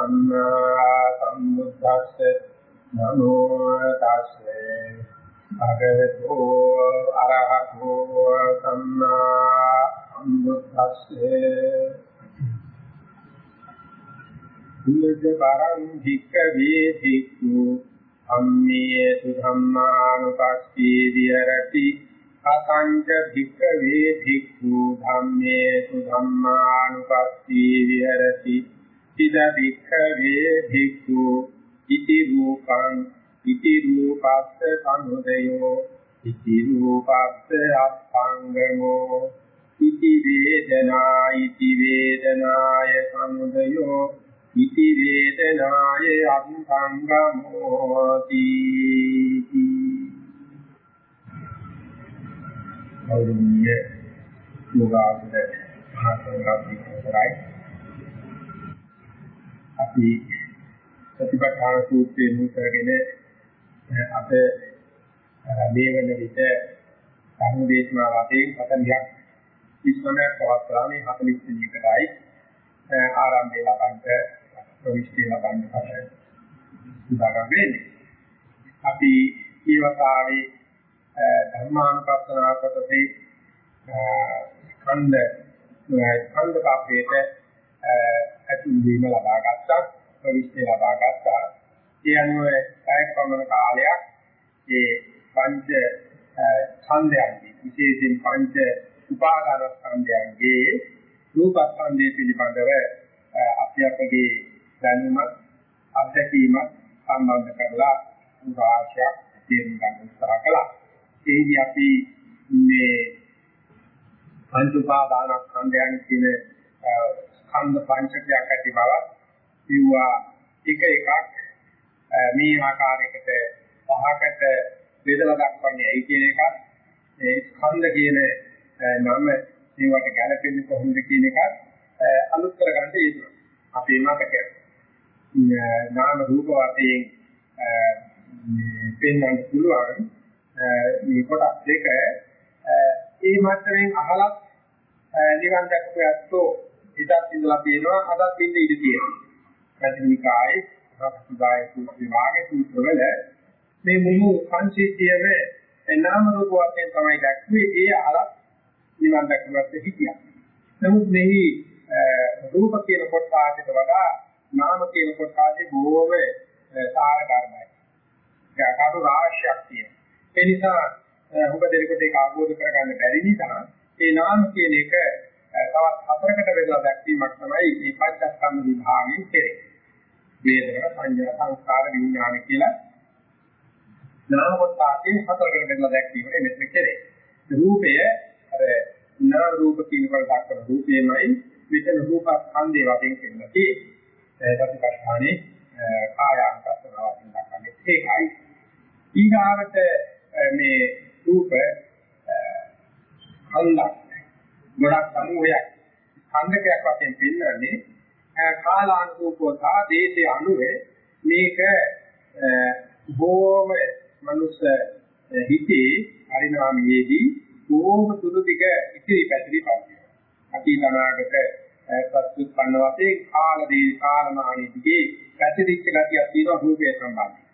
සම්මා සම්බුද්දස්ස නමෝ තස්සේ භගවතු අරහතෝ සම්මා සම්බුද්දස්සේ දුල්ජ බරං භික්ඛවේ භික්ඛු අම්මේ සුධම්මානුපස්සී විහෙරති කතංච භික්ඛවේ භික්ඛු ධම්මේ සුධම්මානුපස්සී විහෙරති ඉද භික්ඛවේ භික්ඛු ඉති රූපං ඉති රූපස්ස සමුදයෝ ඉති රූපස්ස අත්ංගමෝ ඉති වේදනා ඉති වේදනාය සමුදයෝ ඉති වේදනාය අත්ංගමෝති කෞරුණ්‍ය යෝගාවද මහසංගාපිකතරයි අපි ප්‍රතිපත්තාන සූත්‍රයේ මුල් කරගෙන අප මේ වෙන විට සම්දේශනා වශයෙන් 40ක් 30ක් පවත්ලා මේ 40 වෙනි එකටයි ආරම්භය ලබන්නට ප්‍රවිෂ්ටි ලබන්න තමයි උදාගන්න වෙන්නේ. අපි ඊවතාවේ ධර්මානුපස්සනාව කොටසේ ස්කන්ධ ස්කන්ධ කාපේට ඇතුල් වීම ලබා ගත්තා ප්‍රවිෂ්ටි ලබා ගත්තා ඒ අනුව පැයක් පමණ කාලයක් ඒ පංච ඡන්දයන්ගේ විශේෂයෙන් පංච උපාදාන ස්කන්ධයන්ගේ රූප ස්කන්ධය පිළිබඳව අපි අපගේ දැනුමත් අත්දැකීමත් සම්බන්ධ කරලා උදාහරණයක් තේරුම් ගන්න උත්සාහ කළා. ඒදී අපි මේ පංච උපාදාන ස්කන්ධයන් කියන ස්කන්ධ පංචකයක් ඇති බව කිව්වා එක එකක් මේ ආකාරයකට පහකට බෙදලා දක්වන්නේ ඇයි කියන එක ඒ ස්කන්ධ කියන නම මේවට ගැලපෙන්නේ කොහොමද කියන එක අලුත් කරගන්න හේතුව. අපේ මතකය. නාම රූප වශයෙන් මේ පෙන්වන්න පුළුවන් මේ කොටස් දෙක ඒ මට්ටමින් අහලත් නිවන් දැක්කෝ යත්තෝ ඉතත් ඉඳලා තියෙනවා අදත් ඉඳ ඉඳ තියෙනවා. ප්‍රතිනිකායේ රක්සුදාය සූත්‍රය වාගේ සූත්‍රවල මේ මුළු සංසිද්ධියම නාම රූප වශයෙන් තමයි දැක්වේ ඒ අහලත් නිවන් දැක්කවත් හිතියක්. නමුත් මෙහි රූප කියන කොටසට වඩා නාම කියන කොටසේ බොහෝම සාර කර්මයි. ඒක අකාරු රාශියක් තියෙනවා. ඒ නිසා ඔබ දෙලකට ඒක ආબોධ කරගන්න බැරි නිසා ඒ නාම කියන එක තවත් හතරකට බෙදලා දැක්වීමක් තමයි මේ පංචස්කන්ධ විභාගයෙන් කෙරේ. වේදනා සංඥා සංස්කාර විඥාන කියලා නාම කොටසේ හතරකට බෙදලා දැක්වීමට මෙතන කෙරේ. රූපය අර නාම රූප කියන කොට දක්වන රූපේමයි මෙතන රූපස්කන්ධය වශයෙන් කියන්නේ. ඒ ප්‍රතිපස්ථානේ කායානුපස්සනාව වශයෙන් දක්වන්නේ ඒකයි. ඊගාවට මේ රූප කන්දක් ගොඩක් සමූහයක් ඛණ්ඩකයක් වශයෙන් පෙන්වන්නේ කාලානුරූපව සහ දේශයේ අනුව මේක බොහොම මනුස්ස හිතේ පරිණාමයේදී බොහොම සුදු ටික ඉතිරි පැතිරි පවතිනවා. අතීත අනාගත ප්‍රත්‍යুৎපන්න වශයෙන් කාලදී කාලමානීදී පැතිරිච්ච ගතියක් තියෙනවා රූපය සම්බන්ධයෙන්.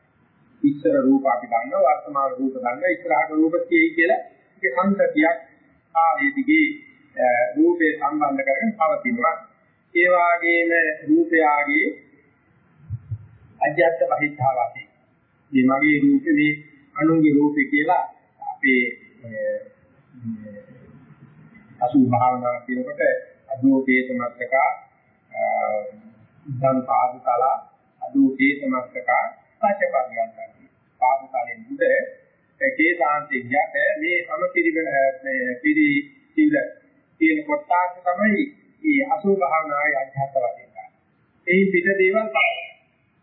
ඉස්සර රූප අපි දන්නවා වර්තමාන රූප දන්නවා ඉස්සරහට රූප තියෙයි කියලා ඒක සංතතියක් කාලයේදී රූපේ සම්බන්ධ කරගෙන පවතිනවා. ඒ වාගේම රූපයාගේ අජ්‍යත්ත බහිද්ධාවති. මේ මගේ රූපේ මේ අනුන්ගේ රූපේ කියලා අපේ අසු භාවනා කියනකොට අදෝපේත මත්තක දන් පාදකල අදෝපේත මත්තක පච්චපරියන්තයි. පාදකලෙන් උඩ ඒකේ සාන්තියක් මේ සමපිරිවෙන මේ පිරි සිල කියන කොටස තමයි මේ අසුභ භාවනාවේ අධ්‍යාත්ම වශයෙන් ගන්න. ඒ පිට දේවල් තමයි.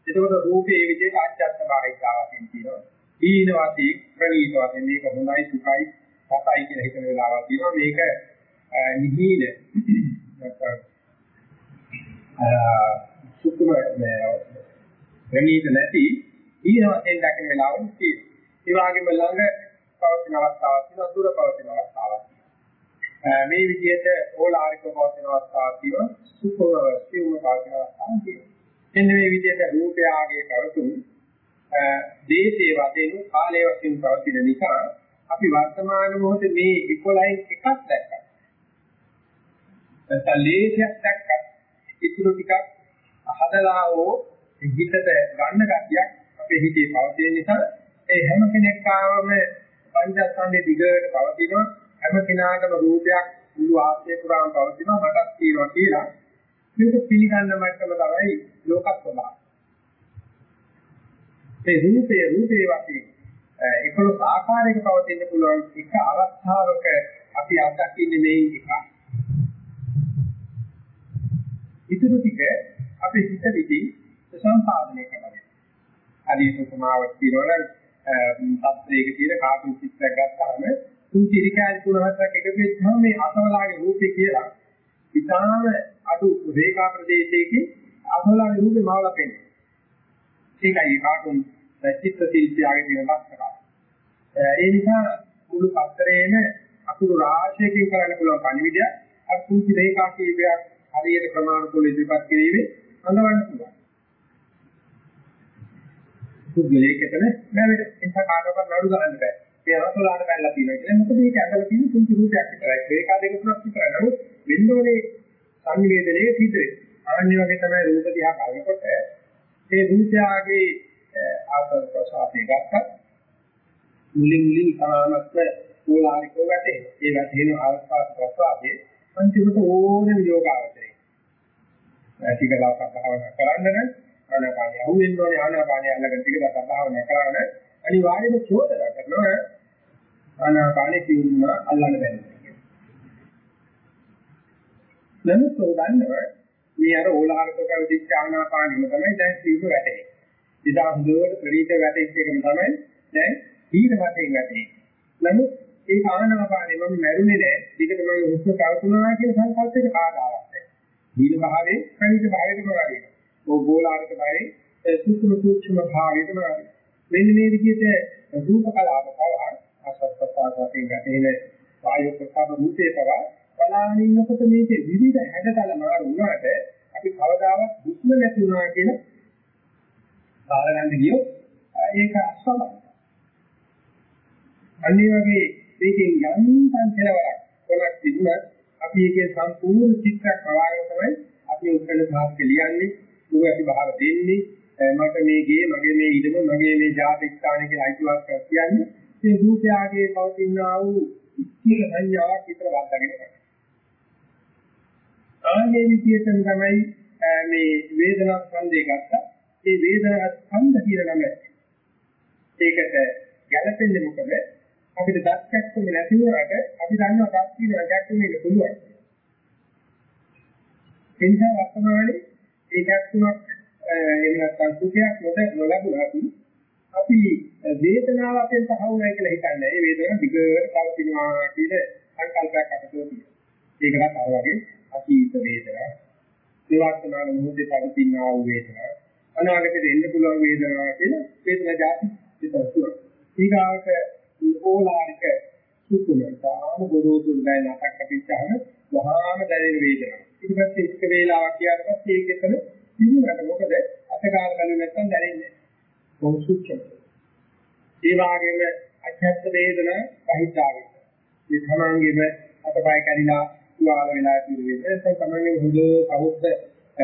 එතකොට රූපේ මේ විදිහට අධ්‍යාත්ම භාවිකාවකින් කියනවා. ඊන වශයෙන් ප්‍රණීත වශයෙන් මේක හොඳයි සුඛයි සතයි කියලා හිතන වෙලාවක් තියෙනවා. මේක නිහින නැත්නම් සුඛම ප්‍රණීත නැති ඊන වශයෙන් දකින වෙලාවක් තියෙනවා. ඒ වගේම ළඟ පවතින අවස්ථාවක් තියෙනවා දුර පවතින අවස්ථාවක් මේ විදිහට ඕලාරික පවතින අවස්ථාවක් තියෙනවා සුඛව සිව්ම පවතින අවස්ථාවක් තියෙනවා එන්න මේ විදිහට රූපයාගේ පැවතුම් දේශේ වශයෙන් කාලයේ වශයෙන් පවතින නිසා අපි වර්තමාන මොහොතේ මේ 11න් එකක් දැක්කා. නැත්නම් ලේසියක් දැක්කා. ඉතුරු ටිකක් හදලා හෝ හිතට ගන්න ගැටියක් අපේ හිතේ පවතින නිසා ඒ හැම කෙනෙක් ආවම පංචස්කන්ධයේ දිගට පවතිනවා හැම කෙනාටම රූපයක් මුළු ආත්මය පුරාම පවතිනවා මටත් තියෙනවා කියලා මේක පිළිගන්න මට්ටම තමයි ලෝක ස්වභාවය. ඒ රූපේ රූපේ වශයෙන් 11 ආකාරයක පවතින්න පුළුවන් එක අවස්ථාවක අපි අත්දකින්නේ මේ එක. ඊටු ටික අපි හිත විදි සම්පාදනය කරනවා. හරියට උපමාවක් කියනවනම් සත්‍යයක තියෙන කාටුන් චිත්‍රයක් ගත්තාම කුංචි ඉරිකාරි තුන හතරක් එකතු වෙච්චාම මේ අසවලාගේ රූපේ කියලා ඉතාලම අඩු රේඛා ප්‍රදේශයකින් අසවලාගේ රූපේ මාවලා පෙන්නේ. ඒකයි කාටුන් චිත්‍ර ශිල්පියාගේ තියෙන ලක්ෂණ. ඒ නිසා මුළු පත්‍රයේම අකුරු රාශියකින් කරන්න පුළුවන් පණිවිඩය අර කුංචි රේඛා කීපයක් හරියට ප්‍රමාණිකව ඉදිරිපත් කිරීමේ අඳවන්න පුළුවන්. පුද්ගලයෙක්ට නැවෙද ඒක කාටවත් නඩු ගන්න බෑ. ඒ අසලාට බැලලා තියෙනවා කියන්නේ මොකද මේක ඇදලා තියෙන කුංචි රූපයක් විතරයි. ඒකා දෙක තුනක් විතරයි. නමුත් වෙන්නෝනේ සංවේදනයේ සිදුවේ. අනන්‍ය වගේ තමයි රූප දිහා බලනකොට ඒ රූපයාගේ ආකාර ප්‍රසාරය ගත්තත් මුලින් මුලින් සමානත්ව ඕලාරිකව වැටේ. ඒ වැටෙන ආස්වාද ප්‍රසාරයේ අන්තිමට ඕනෙම යෝගාවචරය. ටිකලාවක් භාවනා කරන්න නම් ආනාපානිය අහුවෙන්න ඕනේ ආනාපානිය අල්ලගෙන ටිකක් භාවනා කරන අනිවාර්යයෙන්ම චෝදනා කරනවා ආනාපානිය කියුම අල්ලන්න බැහැ. නමුත් උදාන්නව මේ අර ඕලාරික කවිදිච්ච ආනාපානියම තමයි දැන් සීම වැටේ. ඉතින් හොඳට ප්‍රීත වැටෙච්ච එකම තමයි දැන් සීන වශයෙන් වැටේ. නමුත් ඒ ආනාපානිය මම මැරුණේ නෑ. ඊකට මම හුස්ම කවතුනා කියන සංකල්පයක කාදාවක් නැහැ. දීන භාවයේ ප්‍රණීත භාවයටම වගේ. ඕගෝලාරික භාවයේ සුක්ෂම සූක්ෂම භාවයටම වගේ. මෙන්න මේ විදිහට රූප කලාව පවා ආසස්පස්තාවකින් ගැටෙන වායු ප්‍රසාර රූපේ පවා බලාගෙන ඉන්නකොට මේකේ විවිධ හැඩතල මාරු වුණාට අපි කවදාවත් දුක්ම නැති වුණා කියන සාරගන්න ගියොත් ඒක අස්වලයි. අනිත් වගේ මේකෙන් යන්තම් කෙලවරක් කොනක් තිබුණත් අපි ඒකේ සම්පූර්ණ චිත්‍රයක් පවාගෙන තමයි අපි උත්තර සාහිත්‍ය ලියන්නේ ඌ අපි බහර දෙන්නේ මට මේ ගේ මගේ මේ ඉඩම මගේ මේ ජාතික ස්ථාන කියලා අයිතිවාසිකම් කියන්නේ මේ රූපයාගේ පවතිනා වූ ඉස්තිර සංඥාවක් විතර වර්ධගෙන ආන්නේ විදිහටම තමයි මේ වේදනා ස්කන්ධය ගත්තා. මේ වේදනා ස්කන්ධ කියලා නම ඒකට ගැළපෙන්නේ මොකද? අපිට දක්යක් තුනේ නැති වුණාට අපි දන්නවා දක් තියෙනවා දක් තුනේ පුළුවන්. එනිසා වර්තමානයේ ඒ දක් තුනක් එහෙම නැත්නම් සුඛයක් නොද නොලබුණාට අපි වේදනාව අපෙන් තහවුරුයි කියලා හිතන්නේ. ඒ වේදනාව දිගට පවතිනවා කියන සංකල්පයක් අපිට තියෙනවා. ඒකවත් අර වගේ අතීත වේදනා, විවර්තමාන මොහොතේ පවතිනා වූ වේදනා, අනාගතේ එන්න පුළුවන් වේදනා කියන වේදනා જાති විතරයි. ඊගාවට ඕලාරික සුකුලතාව ගොරෝසු දැනනක් අපිටම වහාම දැනෙන වේදනාව. ඊට පස්සේ එක වේලාවක් ගියාට පස්සේ ඒකෙතන සිදුවට මොකද අතකාල බලු නැත්තම් දැනෙන්නේ කොහොසුච්ච. ඒ වගේම අධ්‍යාත්ම වේදනා පහිතාවේ. මේ තමන්ගේම අතපය කැඩිලා තුවාල වෙලා තියෙන්නේ. ඒක තමන්ගේ හොඳ කවුද්ද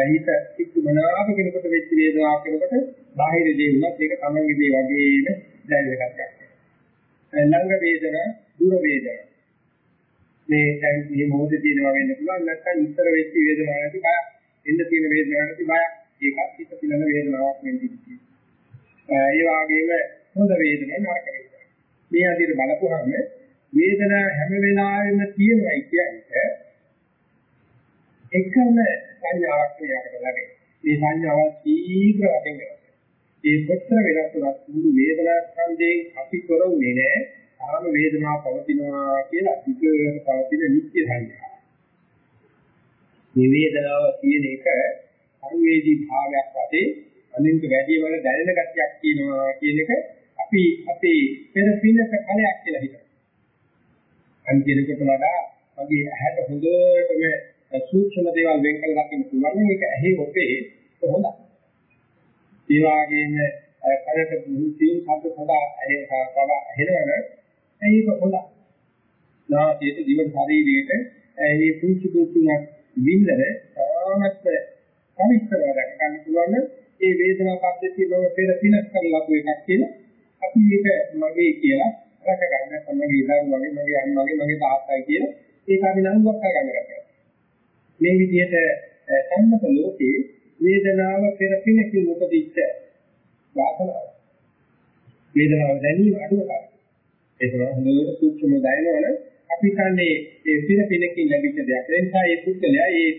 හිත ඉක්මනාප කෙනෙකුට වෙච්ච වේදනාවක් කෙනෙකුට බාහිර දේ වුණත් ඒක තමන්ගේ දේ වගේම දැනෙන්න ගන්නවා. ළඟ වේදනා දුර වේදනා මේ දැන් මේ මොහොතේ තියෙනවා වෙන්න පුළුවන් නැත්නම් ඉස්සර වෙච්ච වේදනාවක් නැති බය එන්න තියෙන වේදනාවක් නැති බය ඒකත් හිත පිළන වේදනාවක් වෙන්නේ ඒ වගේම හොඳ වේදනාවක් නරක වේදනාවක් මේ අදිට බලපුවාම වේදනාව හැම වෙලාවෙම තියෙනයි කියන්නේ එකම සංඥාවක් කියකට ලැබෙන. මේ සංඥාව තීව්‍ර වශයෙන් ඒ කොච්චර වෙනස් වුණත් මුළු වේදනා ස්කන්ධයෙන් අපි කරන්නේ නැහැ. ආම වේදනාව පවතිනවා කියලා විකේත පවතින නිත්‍ය සංඥා. මේ වේදනාව කියන එක සංවේදී භාවයක් වශයෙන් අනින්ක වැඩි වල දැනෙන ගතියක් තියෙනවා කියන එක අපි අපේ පෙර පිනක ඵලයක් කියලා හිතනවා. අන්තිමකට වඩා වගේ ඇහැට හොඳටම සූක්ෂම දේවල් වෙන් කරලා දකින්න පුළුවන් මේක ඇහි ඔපේ හොඳයි. ඒ වගේම කරට මුචින් සද්ද සදා ඇහෙනවා ඇහෙනවනේ ඒක හොඳයි. නාසයේ දිව ශරීරයේ ඒ පුංචි පුංචියක් විඳර තාමත් පරිස්සම දැක ගන්න පුළුවන් ඒ වේදනා පද්ධතිය බව පෙර පිනස් කරලා ලබු එකක් කියලා අපි මේක මගේ කියලා රැක ගන්න තමයි ඉඳන් මගේ මගේ අම්මගේ මගේ තාත්තයි කියලා ඒක අපි නංගුවක් කරගන්න කරා. මේ විදිහට සම්මත ලෝකේ වේදනාව පෙර පිනකින් උපදිච්ච වාසනාව. වේදනාව දැනීම අඩුවයි. ඒක හොඳට සූක්ෂම දැනනවනේ අපි කන්නේ ඒ පින පිනකින් ලැබිච්ච දෙයක්. ඒ නිසා ඒ පුද්ගලයා ඒ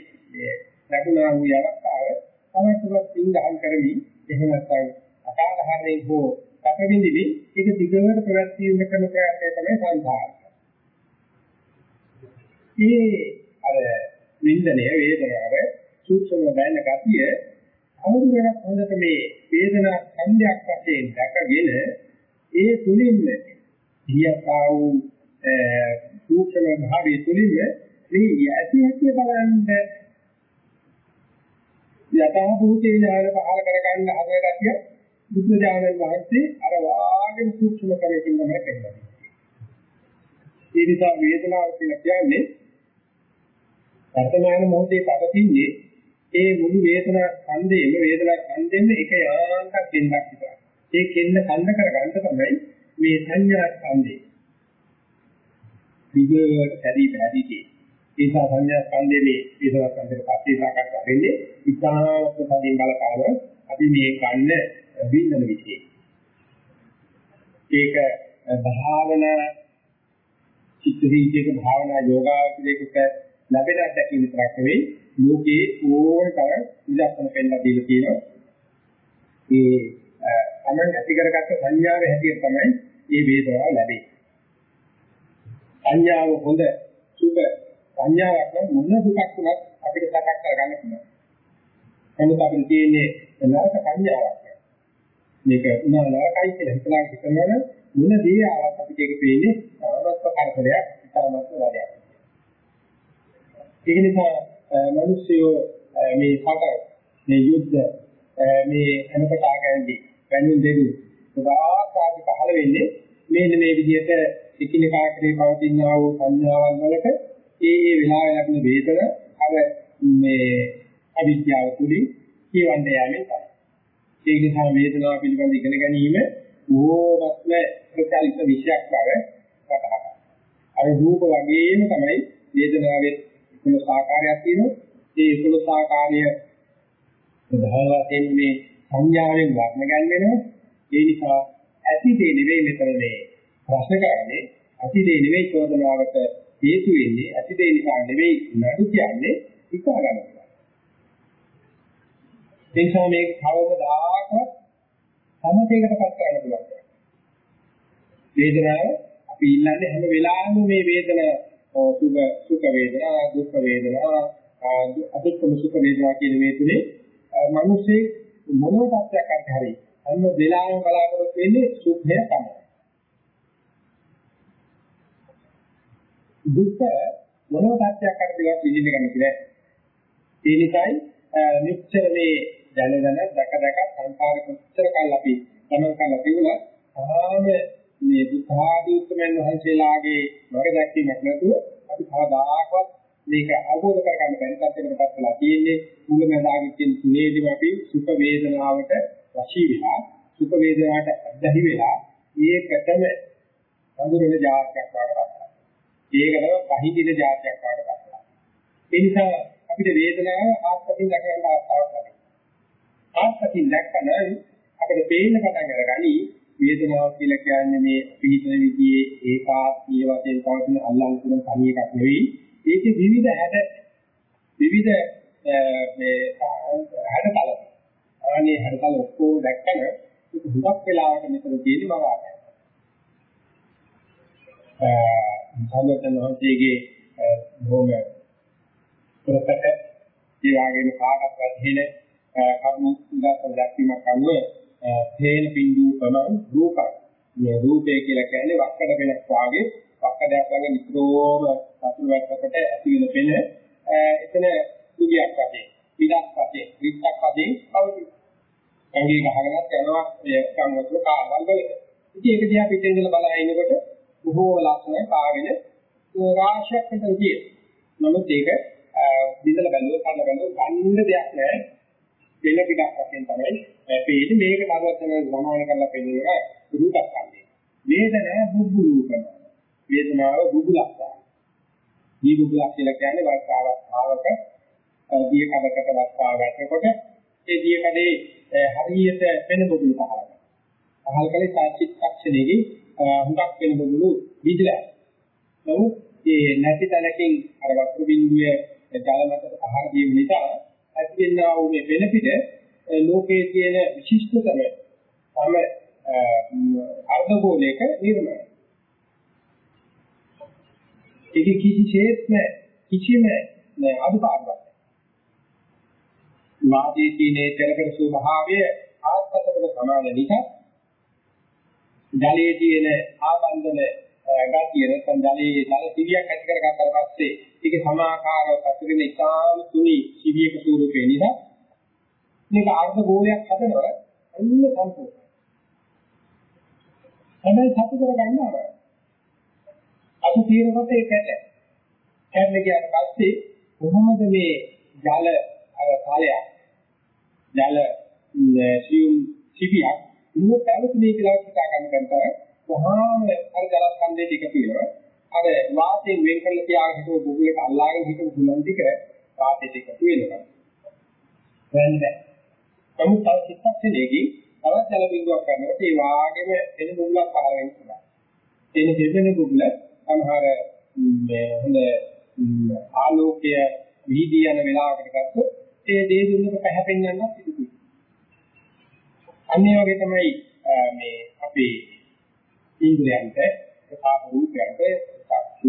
ලැබුණා වූ අවස්ථාව තමතුවත් පින්දහම් කරමින් එහෙම නැත්නම් අකාලහරේ හෝ කපවිඳිවි ඒක දිගට ප්‍රවැත්වීම කරන ප්‍රයත්නය තමයි සංසාරය. ඒ අර වින්දනය වේදනාව සූක්ෂම දැන ගතිය අවුරු වෙනත් හොඳට මේ වේදනා සංඥාවක් වශයෙන් දැකගෙන ඒ තුලින්ම දියතා වූ සූක්ෂම භාවයේ තුලින්ම මේ ඇති හැටි බලන්න යථා භූතේ ඥාන පහල කරගන්න හදගතිය බුද්ධ ඥානන් වහන්සේ අර වාගෙන සූක්ෂම කරේකින් තමයි කියන්නේ. ඒ නිසා වේදනාව කියලා කියන්නේ වර්තමාන මොහොතේ පවතින්නේ ඒ මුළු වේදනා ඡන්දේම වේදනා ඡන්දෙම එක යාන්තක් දෙන්නක් විතරයි. ඒ කෙන්න කන්ද කරගන්න තමයි මේ සංඥා ඡන්දේ. විගයට පැරි පැරිදී. ඒ නිසා සංඥා ඡන්දේ මේ වේදනා ඡන්දේ පස්සේ සාකච්ඡා වෙන්නේ ඉතාමත් සදින් බලපාන අපි මේ ගන්න බින්දන විදිහේ. ඒක භාවනා චිත්ත වීතියක භාවනා යෝගාවචරයකට ලැබෙන අත්දැකීම් විතරක් නෙවෙයි ලෝකේ ඕන තරම් ඉලක්කන පෙන්නලා දීලා තියෙනවා. ඒ තමන් ඇති කරගත්ත සංඥාවේ හැටියට තමයි මේ වේදනාව ලැබෙන්නේ. සංඥාව හොඳ සුභ සංඥාවක් නම් මොන දුකක් වුණත් අපිට සකස් කරගන්න පුළුවන්. නමුත් අපිට තියෙන්නේ නරක සංඥාවක්. මේක උනා නරකයි කියලා හිතලා හිතනවනේ මොන දේ ආවත් අපිට ඒක පේන්නේ ආත්ම කරදරයක්, ඉතාමත් වැඩයක්. ඒ නිසා මිනිස්සු මේ කට මේ යුද්ධ මේ අනුකතාවකදී වැනුම් දෙවි සදාකාලික පහළ වෙන්නේ මේන මේ විදිහට එකිනෙකා කරේ පවතිනා වූ සංඥාවන් වලට ඒ ඒ වෙලාවේ ලැබෙන වේදන අර මේ අවිද්‍යාව තුලින් කියවන්න යන්නේ තමයි. ඒ නිසා වේදනාව පිළිබඳ ඉගෙන ගැනීම ඕනත්ම ප්‍රචලිත විෂයක් බව වටහා ගන්න. අර රූප වගේම තමයි වේදනාවේ 11 ආකාරයක් තියෙනවා. ඒ 11 ආකාරය ප්‍රධාන වශයෙන් මේ සංඥාවෙන් වර්ණ ගන්නවා. ඒ නිසා ඇති දේ නෙවෙයි මෙතන මේ ප්‍රශ්න කරන්නේ ඇති දේ නෙවෙයි චෝදනාවට හේතු වෙන්නේ ඇති දේ නිසා නෙවෙයි නඩු කියන්නේ හිතා ගන්නවා. ඒ නිසා මේ කවදාකවත් සමතේකටපත් කරන්න පුළුවන්. වේදනාව අපි ඉල්ලන්නේ හැම වෙලාවෙම මේ වේදනාව සුඛ සුඛ වේදනා දුක්ඛ වේදනා අදුක්ඛම සුඛ වේදනා කියන මේ තුනේ මිනිස්සේ මොනෝ තත්ත්වයක් අරන් හරි හැම වෙලාවෙම බලාපොරොත්තු වෙන්නේ සුඛය තමයි. දුක්ඛ මොනෝ තත්ත්වයක් අරන් දෙයක් විඳින්න කැමති නෑ. ඒ නිසායි මෙච්චර මේ දැන දැන දැක දැක සංකාර කොච්චර කල් අපි ගමන් කරලා තිබුණා ආම මේ බුද්ධාදී උත්තරයන් වහන්සේලාගේ මග දැක්වීමක් නැතුව අපි කවදාකවත් මේක අවබෝධ කරගන්න බැරි තත්ත්වයකටපත් වෙලා තියෙන්නේ මුලමඳාගේ කියන තුනේදීම අපි සුඛ වේදනාවට වශී වෙලා සුඛ වේදනාවට අධහි වෙලා ඒකටම අඳුරන જાතියක් වඩපත්. ඒකම පහිදින જાතියක් වඩපත්. ඒ නිසා අපිට වේදනාව ආත්මකින් දැක ගන්න අවස්ථාවක් ලැබෙනවා. ආත්මකින් දැක්කම අපිට පේන්න පටන් අරගනි වේදනාව කියලා කියන්නේ මේ පිළිතන විදිහේ ඒකාත්මීය වශයෙන් පවතින අල්ලන් කරන තනි එකක් නෙවෙයි. ඒකේ විවිධ හැඩ විවිධ මේ හැඩතල. අනේ හැඩතල ඔක්කොම දැක්කම ඒක හුඟක් වෙලාවට මෙතන තියෙන බව ආකාරයි. අ සම්මතනෝතිගේ බොහොම ප්‍රකට ඒ වගේම කාටත් වැදෙන කරුණු ඉඳලා දැක්වීමක් අනුව තේන බින්දු ප්‍රමාණ රූපක්. මේ රූපය කියලා කියන්නේ වක්කඩ වෙනස් වාගේ වක්කඩයක් වගේ නිතරම සතුරු වැටකට ඇති වෙන පෙන එතන සුභයක් වශයෙන්, විදක් වශයෙන්, විත්තක් වශයෙන් පවතී. ඇඟේ ගහගෙනත් යනවා මේ සංවතුර කාවල් වලට. ඉතින් ඒක දිහා පිටින් ඉඳලා බලලා ඉනකොට බොහෝ ලක්ෂණ පාගෙන රාශියක් විතර තියෙනවා. නමුත් ඒක බිඳලා බැලුවොත් කන්න බැලුවොත් ගන්න දෙයක් නැහැ. වෙන ටිකක් වශයෙන් තමයි පේන්නේ මේක නරවතන සමාන කරලා පෙන්නනවා රූපක් කන්නේ. වේදනාව බුබ්බුලු කරනවා. වේදනාව බුබුලක් ගන්නවා. මේ බුබුලක් කියලා කියන්නේ වර්ෂාවක් ආවක දිය කඩකට වර්ෂාව වැටෙනකොට ඒ දිය කඩේ හරියට වෙන බුබුලු පහළ කරනවා. පහළ කලේ සාචිත්තක්ෂණයේදී හුඟක් වෙන බුබුලු විදිලා. නමුත් මේ නැති තැනකින් අර වස්තු බිඳුවේ ජල මතට ආහාර දීම නිසා ඇතිවෙනා වූ මේ වෙනපිට ලෝකයේ තියෙන විශිෂ්ටතම තම අර්ධගෝලයක නිර්මාණය. ඒක කිසිසේත්ම කිසිම අදුපාඩුවක් වාදී තීනේ පෙරකර ස්වභාවය ආත්මකට සමාන නිසා ජලයේ තියෙන ආබන්ධන ගතිය නැත්නම් ජලයේ ජල සිවියක් ඇති කරගත්තාට පස්සේ ඒක සමාකාරව පසුගෙන ඉතාම තුනි සිවියක ස්වරූපේ නිසා මේක අර්ධ ගෝලයක් හදනවා අන්න සම්පූර්ණ. හැබැයි සතු කරගන්නවා. අපි తీරකොට ඒක ඇට. කැඩලා ගියාට පස්සේ කොහොමද මේ ජල අර කාලයක් ජල සියුම් සිවියක් මුළු පැවතුනේ කියලා හිතා ගන්න කරතර කොහොම අර ජලස්කන්ධයේ ටික තියෙනවා. අර වාතයෙන් වෙන් කරලා තියාගෙන හිටපු බුබුලට අල්ලාගෙන හිටපු ගුණන් ටික වාතයට එකතු වෙනවා. වෙන්නේ. නමුත් තව චිත්තක්ෂණයකින් තවත් ජල බිඳුවක් කරනකොට ඒ වාගෙම එන බුබුලක් පහළ වෙන්න පුළුවන්. එන දෙවෙන බුබුල සමහර මේ හොඳ ආලෝකය වීදී යන වෙලාවකට ගත්තොත් ඒ දේ දුන්නක පැහැපෙන්න යනත් ඉදුයි. අනිත් වගේ තමයි මේ අපේ ඉන්ද්‍රයන්ට ප්‍රකාශ රූපයන්ට චක්සු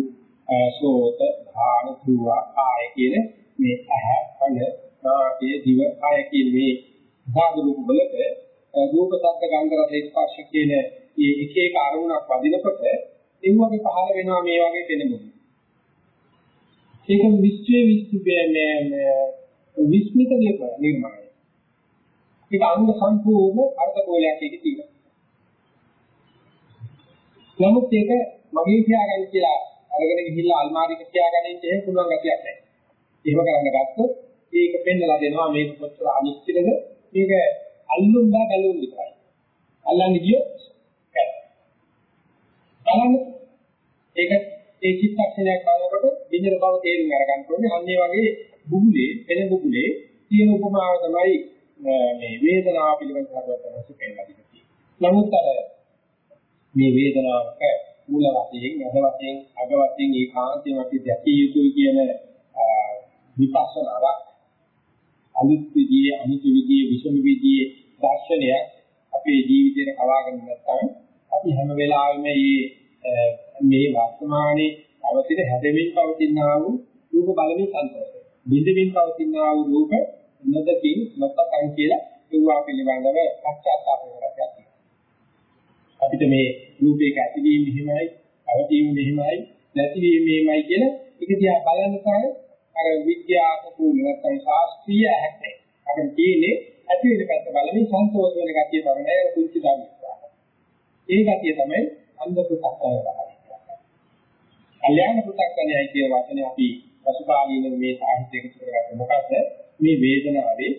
සෝත ධාන දුව ආය කියන මේ ඇහ කන නාසය දිව ආය කියන මේ ධාතු රූප වලට රූප සත්ත්ව ගන්ධ රස ස්පර්ශ කියන මේ එක එක අරමුණක් වදිනකොට ඒ වගේ පහළ වෙනවා මේ වගේ වෙනමුත් ඒක විශ්වයේ විශ්වයේ විස්මිත නිර්මාණය ඒක අංග සම්පූර්ණ අර්ථ ගෝලයක් එකේ තියෙනවා නමුත් ඒක මගේ තියාගන්න කියලා අරගෙන ගිහිල්ලා අල්මාරියක තියාගන්න ඉන්න එහෙම පුළුවන් ගතියක් නැහැ. එහෙම කරන්න ගත්තොත් ඒක පෙන්නලා දෙනවා මේක කොච්චර අනිත්‍යද මේක අල්ලුම් බා බැලුම් විතරයි. අල්ලන්නේ ගියොත් බලන්න ඒක ඒ චිත්තක්ෂණයක් බලනකොට විඳින බව තේරුම් අරගන්න ඕනේ. අන්න ඒ වගේ බුබුලේ එන බුබුලේ තියෙන උපමාව තමයි මේ වේදනාව පිළිබඳව හදවත සුපෙන්ලා දෙන්නේ. නමුත් අර මේ වේදනාවක මූල වශයෙන් අද වශයෙන් අග වශයෙන් ඒකාන්තයෙන් අපි දැකිය යුතුයි කියන විපස්සනාවක් අනිත් විදියේ අනිත් විදියේ විෂම විදියේ දර්ශනය අපේ ජීවිතේට කවාගෙන නැත්නම් අපි හැම වෙලාවෙම මේ මේ වර්තමානයේ අවතිර හැදෙමින් පවතිනා වූ රූප බලමින් සන්තෝෂය. බින්දමින් පවතිනා වූ රූප නොදකින් නොතකන් කියලා ඒවා පිළිබඳව පශ්චාත්තාප කරගන්න. අපිට මේ රූපයක ඇතිවීම මෙහිමයි, අවදීම මෙහිමයි, නැතිවීම මෙහිමයි කියන එක දිහා බලන තරම අර විද්‍යාත්මක නැත්නම් ශාස්ත්‍රීය ඇහැට අපිට තියෙන්නේ ඇති වෙන පැත්ත බලමින් සන්තෝෂ වෙන ගතිය පමණයි කුංචි ධර්මයක්. ඒ ගතිය තමයි අන්ධ පුතක්කය වහයි. කල්යාණ පුතක්කයයි කියන වචනේ අපි පසුකාලීන මේ සාහිත්‍යයක කරගත්ත මොකද මේ වේදනාවේ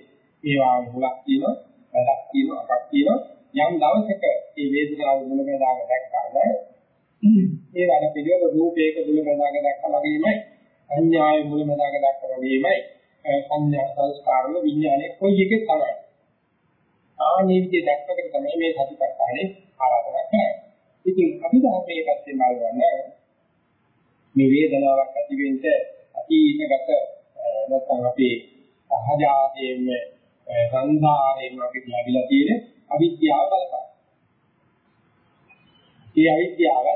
මේවා මුලක් තියෙනවා, වැඩක් තියෙනවා, අකක් තියෙනවා යම් දවසක මේ වේදනාව මුලමඳාක දැක්කාම ඒ වැඩ පිළිවෙල රූපයක මුලමඳාක දැක්කා වගේමයි සංඥාවේ මුලමඳාක දැක්කා වගේමයි සංඥා සංස්කාර වල විඥානයේ කොයි එකේ තමයි ආනීතිය දැක්කට තමයි මේ සතිපට්ඨානේ ආරාධනා කරන්නේ. ඉතින් අපි ධර්මයේ පැත්තෙන් බලවන්නේ මේ වේදනාවක් ඇති වෙන්න අතීතගත නැත්නම් අපේ සහජාතයෙන්ම සංසාරයෙන් අපිට ලැබිලා තියෙන අවිද්‍යාව බලපාන. මේ අවිද්‍යාව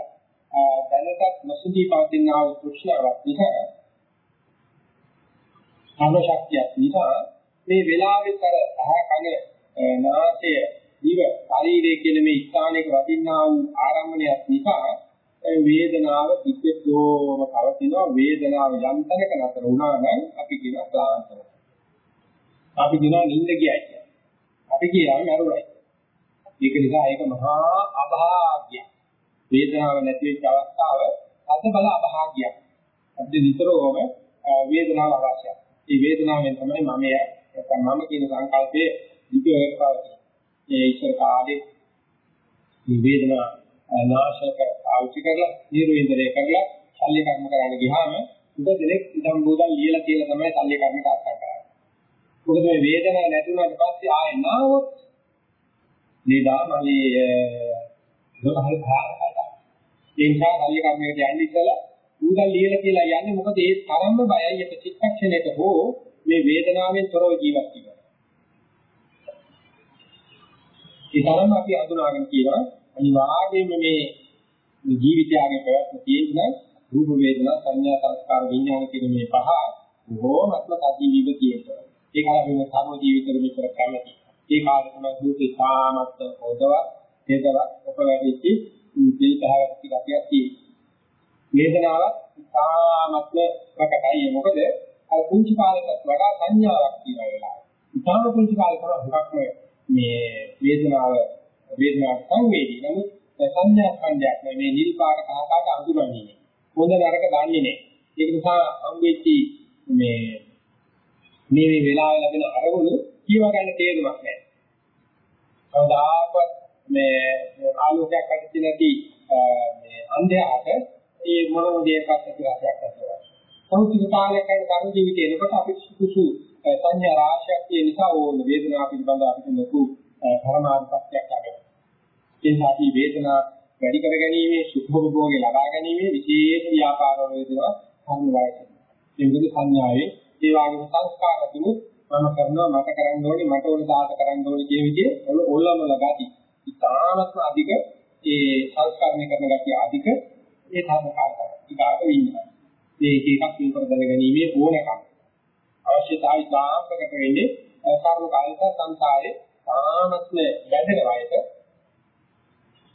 දැනටත් නොසුදී පවතිනා වූ කුෂ්ණාවක් නිසා ආශක්තියක් නිසා මේ වෙලාවෙත් අර අහ කන නාසය දිව ශරීරය කියන මේ ස්ථානයක වදින්නා වූ ආරම්භණයක් නිසා වේදනාව පිටේතෝම පවතිනවා වේදනාව යම් තැනක නතර වුණා නම් අපි කියන ක්ලාන්තය. අපි කියනවා නිින්ද ගියයි. අපි කියනවා නරුණයි. ඒක නිසා ඒක මහා අභාග්‍යයක්. වේදනාව නැති වෙච්ච අවස්ථාව අද බල අභාග්‍යයක්. අපිට නිතරම වේදනාව අවශ්‍යයි. මේ වේදනාවෙන් තමයි මම නැත්නම් මම කියන සංකල්පයේ විදියට පවතින. මේ ඉස්සර කාලේ මේ වේදනාව නාශක ආවිච කරලා නිර්වේදනය කරලා ශල්‍ය කර්ම කරන්න ගියාම උද දෙනෙක් ඉදම් බෝදල් ලියලා කියලා තමයි ශල්‍ය කර්ම කාර්යය කරන්නේ. මොකද මේ වේදනාව නැති වුණාට පස්සේ ආයෙ නාවොත් නේදා මගේ දුරහල් භාරයි. ඒ නිසා ශල්‍ය කර්මයට යන්නේ ඉස්සලා උදල් ලියලා කියලා යන්නේ මොකද ඒ තරම්ම බයයි එක චිත්තක්ෂණයක හෝ මේ වේදනාවෙන් තොරව ජීවත් වෙනවා. ඒ තරම් අපි අඳුනාගෙන කියනවා අනිවාර්යයෙන්ම මේ ජීවිතයගේ පැවැත්ම තියෙන රූප වේදනා සංඥා සංස්කාර විඥාන කියන මේ පහ බොහෝමත්ම සජීවීව තියෙනවා. ඒක අපි මේ කර්ම ජීවිතෙ විතර කැමති. ඒ කාලේ තමයි දුකේ සාමත්ත හොදව හේතව උපවැදිච්චි පිළිපහවක් ටිකක් තියෙන්නේ. වේදනාවක් සාමත්ම ප්‍රකටයි. මොකද අර කුංචි කාලයකට වඩා සංඥාවක් තියෙන වෙලාව. ඉතාම කුංචි කාලේ තමයි හුඟක් මේ වේදනාව වේදනාවක් සංවේදී. නමුත් සංඥා සංඥාවක් මේ නිල් පාට කහ පාට අඳුරන්නේ නේ. හොඳ නරක දන්නේ නේ. ඒක නිසා අම්බෙච්චි මේ මේ මේ වෙලාවේ ලැබෙන අරමුණු කියව ගන්න තේරුමක් නැහැ. කවදාකවත් මේ ආලෝකයක් ඇති නැති මේ අන්ධයාට ඒ මොනම දෙයක්වත් ඇති රසයක් නැහැ. සෞඛ්‍ය කාලයක් යන කර්ම ජීවිතේ එනකොට අපි සුසු සංඥා රාශියක් තියෙන නිසා ඕන වේදනාව පිළිබඳව අපිට ලොකු පරමාර්ථයක් ලැබෙනවා. ඒ නිසා අපි වේදනාව වැඩි කර ගැනීමේ සුඛභෝගය ලබා ගැනීමේ විශේෂ ව්‍යාපාර වේදනාව සම්වයි. ඒ විදිහ සංඥාවේ ඒ වගේම සංස්කාර තිබුත් මම කරනවා මට කරන්න ඕනේ මට ඕන දාත කරන්න ඕනේ කියන විදිහේ ඔල ඔල්ලමල ගති. ඉතාමත්ම අධික ඒ සංස්කරණය කරන ගතිය අධික ඒ ධර්මකාරක. ඊගාට විඤ්ඤාණය. මේ එක එකක් විතර දැනගැනීමේ ඕනකම. අවශ්‍යතාවය තාපකට වෙන්නේ කර්ම කායික සංසාරේ තාමත්ම බැඳෙන වයස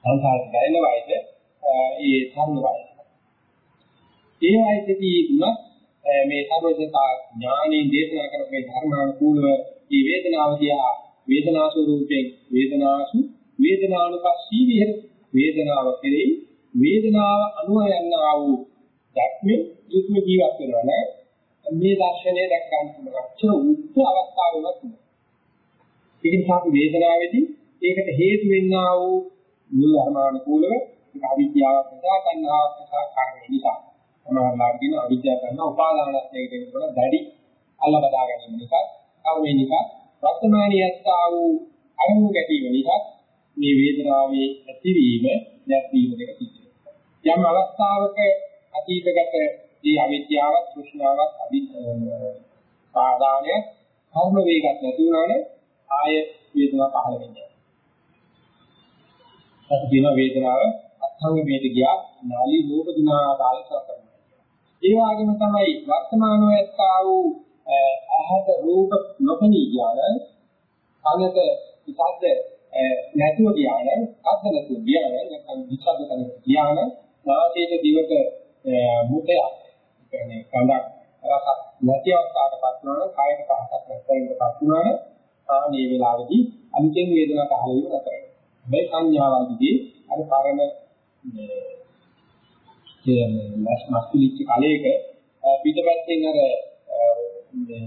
සංසාරේ බැඳෙන වයස ඒ ධර්ම වයස. ඒ වයසේදී උනත් මේ සර්වඥතා ඥානයෙන් දේශනා කරපු මේ ධර්මානුකූලව මේ වේදනාව දිහා වේදනා ස්වરૂපයෙන් වේදනාසු වේදනානුපස්සී විහෙර වේදනාව කෙරෙහි වේදනාව අනුව යන්නා වූ දැක්මේ යුක්ම ජීවත් වෙනවා නේද? මේ දර්ශනය දැක් ගන්න පුළුවන් අච්චර උත්ත අවස්ථාවලත් ඒක නිසා අපි වේදනාවේදී ඒකට හේතු වෙන්නා වූ මුල් ධර්මානුකූලව අවිද්‍යාව නිසා තණ්හාව නිසා කාර්ය නිසා සමහරවල් කියන අවිද්‍යාව කරන උපාදානස්තේ කියනකොට දැඩි අල්ල බදා ගැනීම නිසා කර්මේ නිසා වර්තමානියස්සා වූ අරමුණු ගැටීම නිසා මේ වේදනාවේ ඇතිවීම නැතිවීම දෙක සිද්ධ වෙනවා. යම් අවස්ථාවක අතීතගත මේ අවිද්‍යාව, තෘෂ්ණාවක්, අවිපාදානය, කර්ම වේගත් නැති වුණානේ ආය වේදනාව පහළ වෙන්නේ. අපි කියන වේදනාව අත්ංග වේද ගියා නාලි රූප දිනා කාලසක් කරනවා. ඒ වගේම තමයි වර්තමානව ඇත්තා වූ අහත රූප නොපෙනී ඥාන අනත ඉස්සද්ද නැතුව ඥාන අද්ද නැතුව ඥාන නැත්නම් විචද්ද කරන ඥාන නාසයේ දිවට මුතය කියන්නේ කඳක් රසක් නැති අවස්ථාවකටපත් වෙනවා කායක පහසක් නැත්නම්පත් වෙනවා ආනේ වෙලාවේදී අනිත්‍ය වේදනාවට පහළ වෙන අතර මේ සංඥාවල්දී අර පරණ කියන්නේ මස් මස්ලිච්ච කලයක පිටපැත්තෙන් අර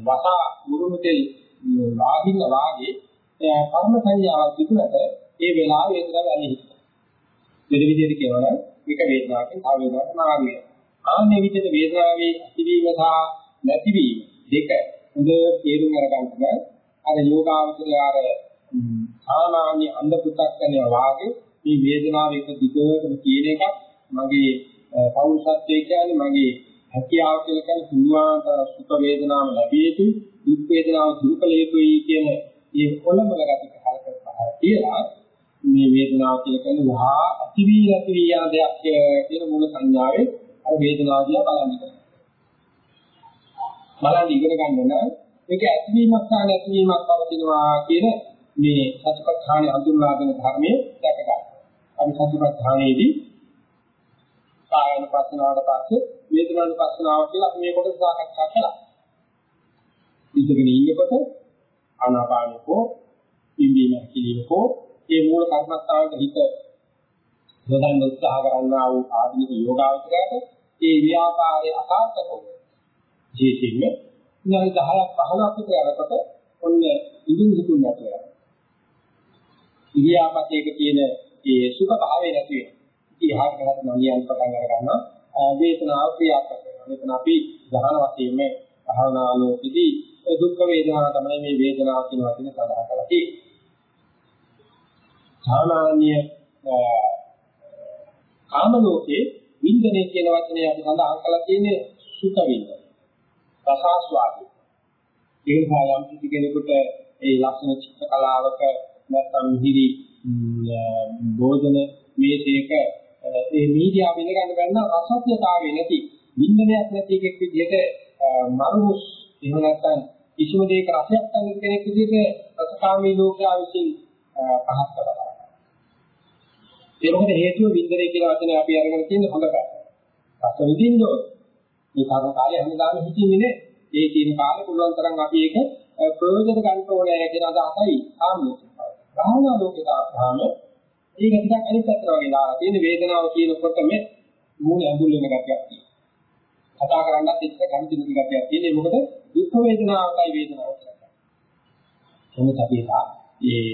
වසා මුරුමුතේ වාහින්න වාගේ කර්ම සංඥාවක් තිබුණට ඒ වෙලාවේ වේදනාව ඇලෙහි හිටියා. මෙන්න විදිහට කියනවා මේක වේදනාවකින් තව වේදනාවක් මාරු වෙනවා. ආන්නේ විදිහට වේදනාවේ ඇතිවීම සහ නැතිවීම දෙක හොඳ තේරුම් අරගන්න අර යෝගාවචරය අර සාමාන්‍ය අන්ධ පු탁 කරනවා වාගේ මේ වේදනාව එක දිගටම කියන එක මගේ පෞරුෂත්වයේ කියන්නේ මගේ හැකියාව කියලා කියන්නේ පුළුවන් සුඛ වේදනාව ලැබිය යුතු දුක් වේදනාව දුරු කළ යුතුයි කියන මේ කොළඹල ගතික හලකපහල කියලා මේ වේදනාව කියලා කියන්නේ වහා අතිවි නැති වියා දෙයක් කියන මූල සංඥාවේ අර වේදනාව දිහා බලන්න කරනවා. බලන්න ඉගෙන ගන්න නම් මේක ඇතිවීමක් සහ නැතිවීමක් පවතිනවා කියන මේ සතිපට්ඨාන අඳුන්වා දෙන ධර්මයේ දැක ගන්න. අපි සතිපට්ඨානයේදී කායන පස්සනාවට පස්සේ වේදනාන පස්සනාව කියලා අපි මේ කොටස සාකච්ඡා කළා. ඉඳගෙන ඉන්නකොට ආනාපානකෝ පිම්බීම හැකිලිම හෝ ඒ මූල කර්මස්ථානයේ හිත යොදන්න උත්සාහ කරන්නා වූ ආධුනික යෝගාවචරයට ඒ ව්‍යාපාරයේ අසාර්ථක වූ ජීවිතෙන්නේ විනාඩි 10ක් 15ක් විතර යනකොට ඔන්න ඉදින් හිතුන් නැති වෙනවා. ඉරියාපතේක තියෙන ඒ සුඛ භාවය නැති වෙනවා. ඉතින් එහාට කරත් නලියන් පටන් අර ගන්නවා. වේදනාව ක්‍රියාත්මක වෙනවා. මෙතන අපි දහන වශයෙන් මේ භාවනාවේදී දුක් වේදනාව තමයි මේ වේදනාව කියන වචනේ සඳහන් කරලා තියෙන්නේ. සාමාන්‍ය කාම ලෝකේ වින්දනය කියන වචනේ අපි සඳහන් කරලා තියෙන්නේ සුඛ වින්දනය. රසාස්වාදය. ඒ නිසා යම් කිසි කෙනෙකුට ඒ ලක්ෂණ චිත්ත කලාවක නැත්නම් මිහිරි භෝජන මේසයක ඒ මීඩියා විඳගන්න ගන්න රසත්‍යතාවය නැති වින්දනයක් නැති එකෙක් විදිහට මරුස් එහෙම නැත්නම් කිසිම දෙයක රසයක් ගන්න කෙනෙක් විදිහට රසකාමී ලෝකයා විසින් පහත් කරනවා. ඒ මොකද හේතුව වින්දනය කියන වචනේ අපි අරගෙන තියෙන හොඳ පැත්ත. රස විඳින්න ඕනේ. මේ කර්ම කාලය හැමදාම හිතින්නේ නේ. ඒ තියෙන කාලේ පුළුවන් තරම් අපි ඒක ප්‍රයෝජන ගන්න ඕනේ කියන අදහසයි ආමුත්. භාවනා ලෝකේ තාම ඒක ටිකක් අනිත් පැත්තට වගේ දාලා තියෙන වේදනාව කියනකොටම මූල ඇඹුල් වෙන ගතියක් තියෙනවා. කතා කරන්නත් එක්ක කම්පින ගතියක් තියෙන්නේ මොකද දුක් වේදනාවයි වේදනාව කියන්නේ. එමුත් අපි ඒ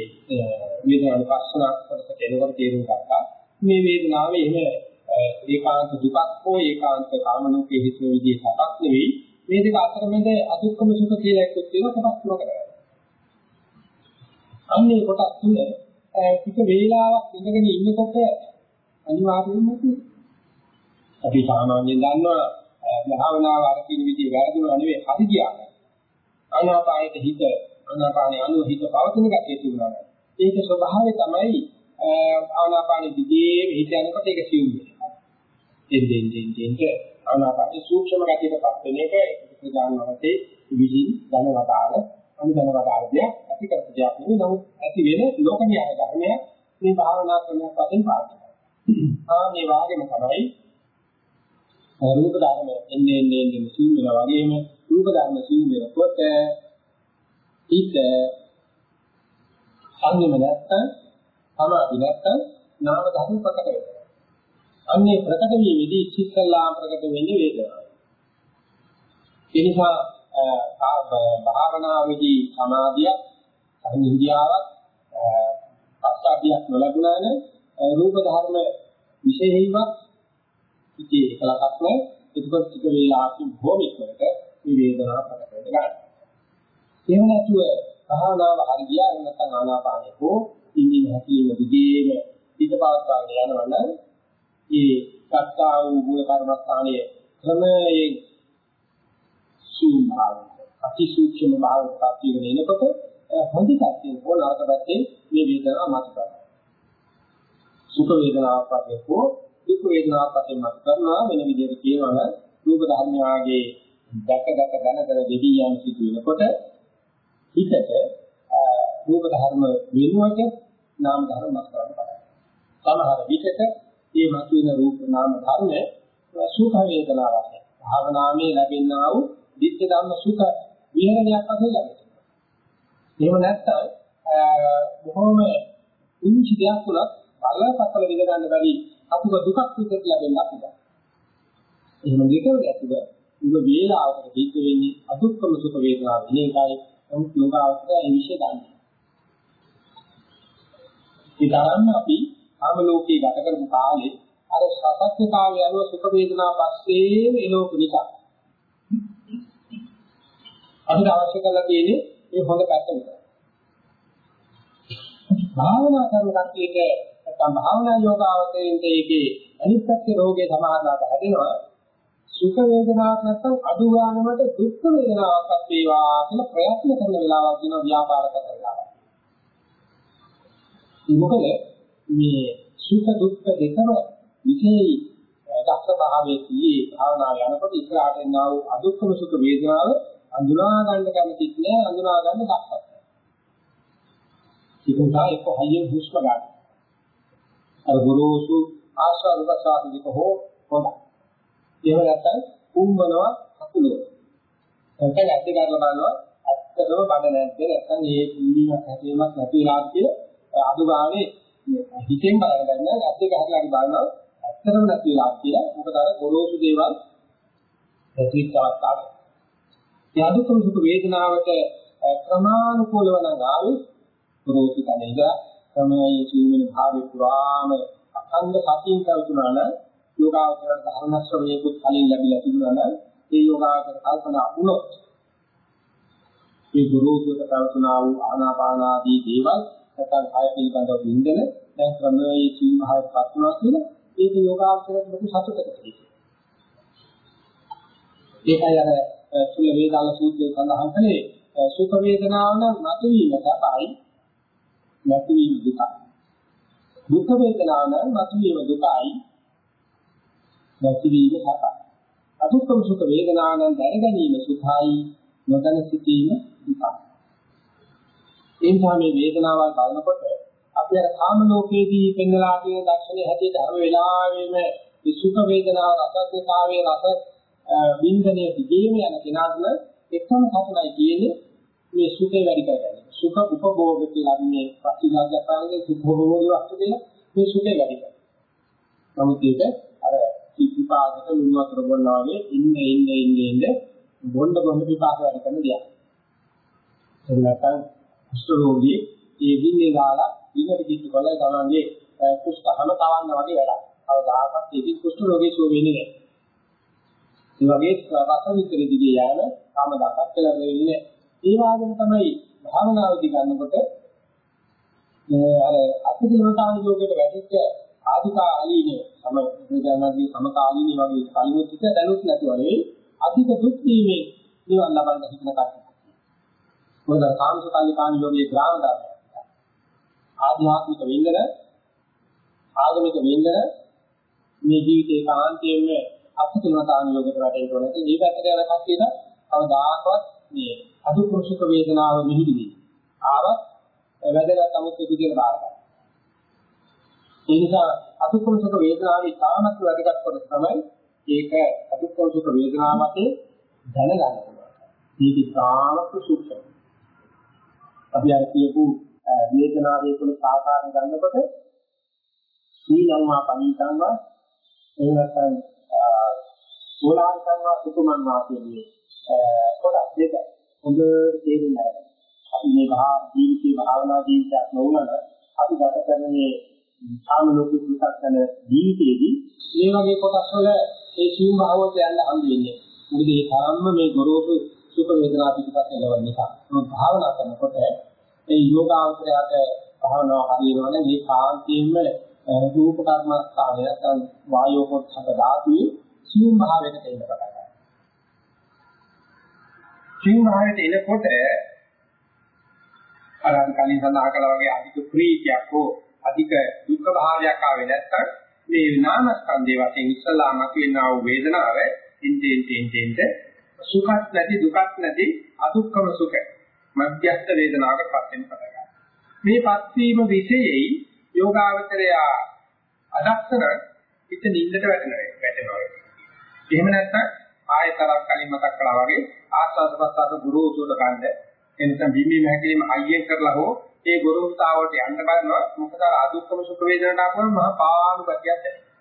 වේදනාව පස්සන කොටසට එනකොට තේරුම් ගත්තා. මේ වේදනාව එහෙම ඒකාන්ත දුකක් හෝ ඒකාන්ත කාමනෝකයේ හිතන විදිහේ සතක් නෙවෙයි මේ දෙක අතරමැද අදුක්කම සුඛ කියලා එකක් තියෙනවා කොටස් තුනකට. අන්නේ කොටස් තුන ටික වේලාවක් ඉඳගෙන ඉන්නකොට අනිවාර්යයෙන්ම අපි සාමාන්‍යයෙන් දන්නවා භාවනාව අර කියන විදිහේ වැරදුනා නෙවෙයි හරි ගියා. අනාපායයට හිත අනාපානයේ අනුව හිත පවතින ගැටේ තිබුණා. ඒක ස්වභාවය තමයි ආනාපානෙ දිගේ හිත යනකොට ඒක සිවුම් වෙනවා. එන්නේ එන්නේ එන්නේ ආනාපානයේ සූක්ෂම ගැටේටපත් වෙන එක ප්‍රධාන වශයෙන් විහිං ධන වදාළ අනුධන වදාළ දෙයක් ඇති කරපු දෙයක් නෙවෙයි නමුත් ඇති වෙන ලෝක න්‍යාය ධර්මය මේ භාවනා ක්‍රමයක් වශයෙන් පාවිච්චි කරනවා. ආ මේ වාගේම තමයි රූප ධර්ම එන්නේ එන්නේ එන්නේ සිව් වෙනා වගේම රූප ධර්ම සිව් වෙනකොට හිත සංයම නැත්තම් සමාධි නැත්තම් නාම ධර්ම ප්‍රකට වෙනවා. අන්නේ ප්‍රකට වීමේදී ඉස්සල්ලාම ප්‍රකට වෙන්නේ වේදනාව. ඒ නිසා භාවනාවේදී සමාධියක් සංහිඳියාවක් පස්සාදියක් නොලබුණා නම් රූප ධර්ම විශේෂයෙන්වත් ඉතී එකලක් නැහැ. එතකොට ටික වේලාවකින් භෝමිකවට මේ වේදනාව ප්‍රකට වෙනවා. එහෙම නැතුව භාවනාව හරියට නැත්නම් ආනාපානෙ හෝ ඉන්දින හැකීම දිගේම පිටපාස්වාගෙන යනවා නම් ඒ සත්‍තා වූ මූල කර්මස්ථානයේ ක්‍රමයෙන් සූභාව අතිසූක්ෂම භාවයට පත් වෙන එනකොට හොඳ පැත්තෙන් හෝ නරක පැත්තෙන් මේ වේදනාව මත කරනවා සුඛ වේදනාවක් වශයෙන් හෝ දුක් වේදනාවක් වශයෙන් මත කරනවා වෙන විදිහට කියනවා නම් රූප ධර්මයාගේ දැක දැක දන දන දෙවි යන සිදු වෙනකොට හිතට රූප ධර්ම වෙනුවට නාම ධර්ම මත කරන්න බලන්න. සමහර විටක මේ මතුවෙන රූප නාම ධර්ම සුඛ වේදනාවක්. භාවනාවේ ලැබෙනා වූ දිට්ඨ ධම්ම සුඛ විහරණයක් වශයෙන් ලැබෙනවා. එහෙම නැත්නම් බොහොම උන්චි දෙයක් තුලත් බලපතල විඳ ගන්න බැරි අතුක දුකක් විදිහට ලැබෙන්න පුළුවන්. එහෙම දෙකම ඇතුව උඹ වේලාවකට දීක වෙන්නේ අදුක්කම සුඛ වේදනාව වෙන එකයි නමුත් යෝගාවචරය ඒ විශ්ය දන්නේ. ඒ තරම්ම අපි ආම ලෝකේ ගත කරපු කාලේ අර සත්‍යතාවය අනුව සුඛ වේදනා පස්සේ එනෝක නිසා. අපිට අවශ්‍ය කරලා තියෙන්නේ මේ හොඳ පැත්ත විතරයි. භාවනා කරන කට්ටියට නැත්නම් භාවනා යෝගාවචරයෙන් ඒකේ අනිත් පැත්තේ රෝගේ සමාදාත හැදෙනවා සුඛ වේදනාවක් නැත්නම් අඩු ගන්නකට දුක් වේදනාවක්වත් වේවා කියලා ප්‍රයත්න කරන වෙලාවක් දිනවා ව්‍යාපාර කරන වෙලාවක්. මොකද මේ සුඛ දුක්ඛ දෙකම විශේෂයි දක්ෂ භාවයේදී භාවනාව යනකොට ඉස්සරහට එනවා වූ අදුක්ඛම සුඛ වේදනාව අඳුනා ගන්න කැමතිත් නෑ අඳුනා ගන්න දක්ෂත්. ඒක නිසා එක්ක හයියෙන් හුස්ම ගන්න. අර ගුරුසු ආශ්වාස ප්‍රශ්වාස දෙක හෝ හොඳයි. එහෙම නැත්නම් කුම්බනවා අකුලෝ. නැත්නම් ඇද්ද ගන්න බලනවා ඇත්ත ඇත්තටම බඩ නැද්ද නැත්නම් ඒ ඉන්දියක් හැදීමක් නැති වෙලාද කියලා අඩු ගානේ හිතෙන් බලන්න ඇත්ත එක හරියට බලනවා ඇත්තටම නැති වෙලාද කියලා මොකද අර ගොරෝසු දේවල් ඇතිවෙච්ච අවස්ථාවක්. ඒ අදුක්කම සුඛ වේදනාවට ක්‍රමානුකූලව නම් ආවේ ගොරෝසු තැනේද තමයි ජීවන භාවය පුරාම අඛණ්ඩ සතියින් කල්පනා නම් යෝගාවචරයට ධර්ම ශ්‍රවණයකුත් කලින් ලැබිලා තිබුණා නම් ඒ යෝගාවචර කල්පනා වුණොත් මේ ගුරුතුමෝ කල්පනා වූ ආනාපාන ආදී දේවල් නැත්නම් කාය පිළිබඳව වින්දන දැන් ක්‍රමයේ ජීවහයපත් වුණා කියලා ඒක යෝගාවචරයට ලොකු සතුටකට තියෙනවා. ඒකයි අර සුල වේදාල සූත්‍රයේ සඳහන් කළේ සුඛ වේදනාව නම් නැතිවීම තමයි නැතිවීම දුකයි. දුක් වේදනාව නම් නැතිවීම දුකයි. නැතිවීම සැපයි. අදුක්කම සුඛ වේදනාව නම් දැනගැනීම සුඛයි. නොදැන සිටීම දුකයි. ඒ නිසා මේ වේදනාවල් බලනකොට අපි අර කාම ලෝකයේදී පෙන්වලා තියෙන දර්ශනය හැටියට හැම වෙලාවෙම මේ සුඛ වේදනාව රසත්වතාවයේ රස වින්දනයේ දිගේම යන කෙනාට එකම සතුටයි කියන්නේ මේ සුඛේ වැඩි කරගන්න. සුඛ උපභෝග කියලා මේ ප්‍රතිලාභය පාන්නේ සුඛ භෝගය වස්තු කියලා මේ සුඛේ වැඩි කරගන්න. නමුත් ඒක අර පිපාසක ලුණු වතුර බොන්නා වගේ ඉන්නේ ඉන්නේ ඉන්නේ ඉන්නේ බොන්න බොන්න පිපාස වැඩි කරන දෙයක්. ඒක නැත්නම් කුෂ්ඨ රෝගී ඒ වින්නේ දාලා විනර කිච්ච බලය තමන්ගේ කුෂ්ඨහම තවන්න වගේ වැඩක්. අවදාහකට ඉති කුෂ්ඨ රෝගී සුව වෙන්නේ නැහැ. ඒ වගේ රස විතර දිගේ යෑම කාම දාපත් කියලා වෙන්නේ. ඒ වගේම තමයි භාවනාවේදී ගන්නකොට අර අතිදිනතාන යෝගයට වැටිච්ච ආධිකාලීන සම බුදුදහමගේ සමකාලීන වගේ කලිමුත් එක දැනුත් නැති වගේ අධික දුක් වීමේ නිවන් ලබන්න හිතන කටයුතු. මොකද කාමසුකල්ලිකාණ යෝගයේ ග්‍රාම ධර්මය. ආධ්‍යාත්මික වින්දන ආගමික වින්දන මේ ජීවිතේ කාන්තියෙම අත්තිනතාන යෝගයට වැටෙන්න ඕනේ. ඉතින් මේ පැත්තට යන කට්ටියට කවදාකවත් මේ අදුක්කෘෂික වේදනාව මිහිදි ආවත් වැදගත් අමුත් විදියට බාර ගන්න. ඒ නිසා අදුක්කෘෂික වේදනාවේ තාමත් වැදගත් කොට තමයි ඒක අදුක්කෘෂික වේදනාවතේ දැනගන්න පුළුවන්. මේක තාමත් සූක්ෂම. අපි අර කියපු වේදනාවේ කුල සාකාරණ ගන්නකොට සීලං වා පණීතං වා එහෙම නැත්නම් ඕලාරිකං වා සුකුමං වා කියන්නේ කොටස් දෙක හොඳට තේරුම් ගන්න. අපි මේ මහා ජීවිතේ භාවනා ජීවිතයක් නොවුනන අපි ගත කරන මේ සාම ලෝකික විකල්පන ජීවිතයේදී මේ වගේ කොටස් වල ඒ සියුම් භාවයට යන්න හම් වෙන්නේ. මොකද ඒ තරම්ම මේ ගොරෝසු සුඛ වේදනා පිටපත් එළවන නිසා. මොකද භාවනා කරනකොට ඒ යෝගාවචරයට භාවනාව හරියනවනේ මේ කාන්තියෙන්ම රූප කර්මස්ථානය නැත්නම් වායෝ පොත්සක ධාතුවේ සියුම් භාවයකට එන්න පටන් ගන්නවා. සියුම් භාවයට එනකොට අර කලින් සඳහන් කළා වගේ අධික ප්‍රීතියක් හෝ අධික දුක් භාවයක් ආවේ නැත්නම් මේ නාමස්කන්ධය වශයෙන් ඉස්සලාම කියනා වූ වේදනාව ඉන්දෙන් තෙන් තෙන් සුඛත් නැති දුකත් නැති අදුක්කම සුඛ මධ්‍යස්ථ වේදනාවකට පත් වෙන පටන් ගන්නවා. මේ පත්වීම විශේෂයි යෝගාවචරය අදක්ෂර පිට නිින්දට වැටෙනවා වැටෙනවා. එහෙම නැත්නම් ආයතරක් කලින් මතක් කළා වගේ ආස්වාද ප්‍රසආද ගුරුතුමෝ කන්ද එනිසා බිම්බි මහකීම අයියෙන් කරලා හෝ ඒ ගුරුස්තාවට යන්න බලනවා මොකද අදුක්කම සුඛ වේදනාවට ආපුවම මහා පාළු ගතියක් දැනෙනවා.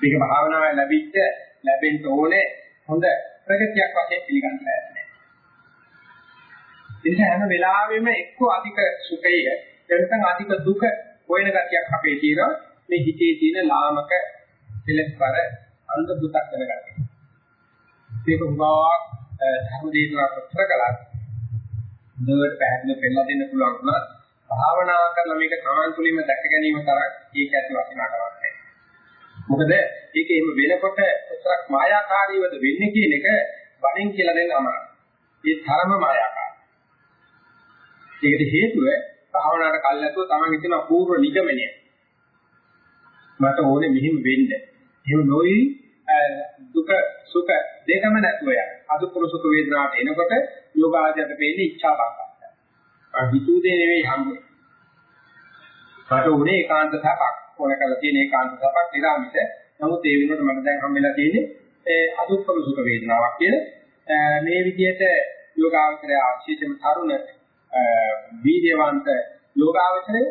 මේක භාවනාවෙන් ලැබිච්ච ලැබෙන්න ඕනේ හොඳ ප්‍රගතියක් වශයෙන් පිළිගන්න බෑ. එනිසා හැම වෙලාවෙම එක්ක අධික සුඛය එතන අධික දුක හොයන ගතියක් අපේ තියෙනවා මේ හිතේ තියෙන ලාමක දෙලස්වර අන්ධ දුක්ක් වෙන ගතිය. මේක උගාවක් ධර්ම දේශනා පත්‍ර කළා. හොඳට පැහැදිලිව පෙන්නලා දෙන්න පුළුවන් වුණා. භාවනා කරලා මේක තමන් තුළින්ම දැක ගැනීම තරක් ඒක ඇති වටිනාකමක් නැහැ. මොකද ඒක එහෙම වෙනකොට උතරක් මායාකාරීවද වෙන්නේ කියන එක වලින් කියලා දෙන්න අමාරුයි. ඒ තරම මායාකාරී. ඒකට හේතුව භාවනාවට කල්ැතුව තමන් හිතන අපූර්ව නිගමනය. මට ඕනේ මෙහිම වෙන්න. එහෙම නොවි දුක සුඛ දෙකම නැතුව යන. අදුක්කම සුඛ වේදනාවට එනකොට යෝගාචරයට පෙන්නේ ඉච්ඡා බංගය. අර හිතුව දේ නෙවෙයි හම්බුනේ. මට උනේ ඒකාන්ත සපක්. ඕන කරලා තියෙන ඒකාන්ත සපක් නිරාමිත. නමුත් ඒ වෙනුවට මට දැන් හම්බෙලා තියෙන්නේ ඒ අදුක්කම සුඛ වේදනාවක් කියලා. මේ විදිහට යෝගාවචරය ආශීතම තරුණ වීර්යවන්ත යෝගාවචරය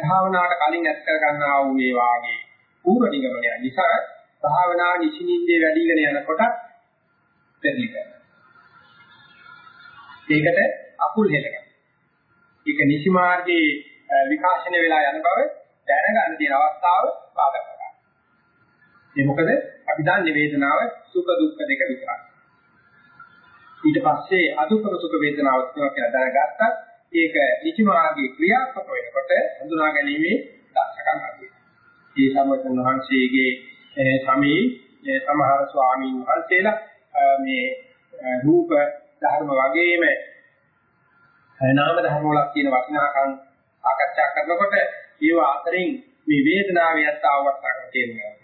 භාවනාවට කලින් ඇත් කර ගන්නා වූ මේ වාගේ පූර්ව නිගමනය නිසා භාවනා නිසින්ින්දේ වැඩිගෙන යනකොට දෙලි කරනවා. ඒකට අකුල් හෙලනවා. ඒක නිසි මාර්ගයේ විකාශනය වෙලා යන බව දැනගන්න තියෙන අවස්ථාව බාධා කරනවා. ඒ මොකද අපි දන්නේ වේදනාව සුඛ දුක්ඛ දෙක විතරයි. ඊට පස්සේ අදුක්ඛ සුඛ වේදනාව කියලා දැනගත්තා. ඒක නිසි මාර්ගයේ ක්‍රියාත්මක වෙනකොට හඳුනා ගැනීමේ දක්ෂකම් ඇති. ඒ සම්මතන් වහන්සේගේ සමී සමහර ස්වාමීන් වහන්සේලා මේ රූප ධර්ම වගේම නාම ධර්ම වල තියෙන වටිනාකම් සාකච්ඡා කරනකොට ඒව අතරින් මේ වේදනාවේ යත්තාවක් ගන්න තියෙනවා.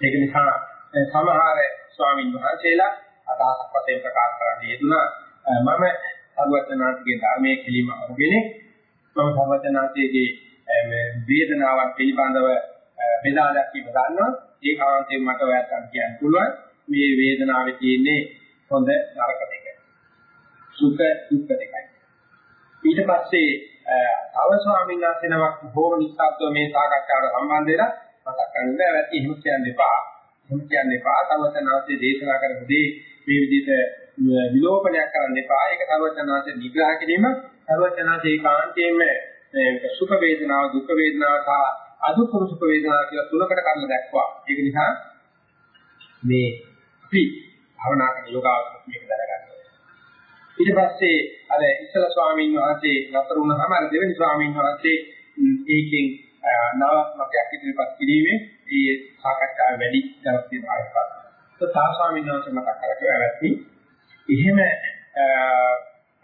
ඒක නිසා සමහර ස්වාමීන් වහන්සේලා අදහසක් වශයෙන් ප්‍රකාශ කරන්න යෙදුනා. මම සර්වඥාන්තිගේ ධර්මයේ කෙලිම අරගෙන මම සර්වඥාන්තිගේ වේදනාවන් පිළිබඳව බෙදා දැක්වීම ගන්නවා ඒ කාන්තේ මට ඔයයන් කියන්න පුළුවන්. මේ වේදනාවේ තියෙන්නේ හොඳ නරක දෙක. සුඛ දුක්ඛ දෙකයි. ඊට පස්සේ තව ස්වාමීන් වහන්සේ නමක් බොහෝම නිස්සද්දව මේ සාකච්ඡාවට සම්බන්ධ වෙලා මතක් කරගන්න ඇති එහෙම කියන්න එපා. එහෙම කියන්න එපා. තවතනාසේ දේශනා කරපු දේ මේ විදිහට විලෝපනයක් කරන්න එපා ඒක තවතනාසේ නිග්‍රහ කිරීම තවතනාසේ කාන්තේම සුඛ වේදනාව දුක්ඛ වේදනාව සහ අදුක්කම සුඛ වේදනා කියලා තුනකට කඩලා දැක්වා. ඒක නිසා මේ අපි භවනා කරන යෝගාවචර මේක දැනගන්න ඕනේ. ඊට පස්සේ අර ඉස්සල ස්වාමීන් වහන්සේ නතර වුණාම අර දෙවෙනි ස්වාමීන් වහන්සේ ඒකෙන් නව මතයක් ඉදිරිපත් කිරීමේ ඒ සාකච්ඡාව වැඩි ජනප්‍රියතාවයක් පාත්තා. ඒ තා ස්වාමීන් වහන්සේ මතක් කරගෙන ඇවැත්නි. එහෙම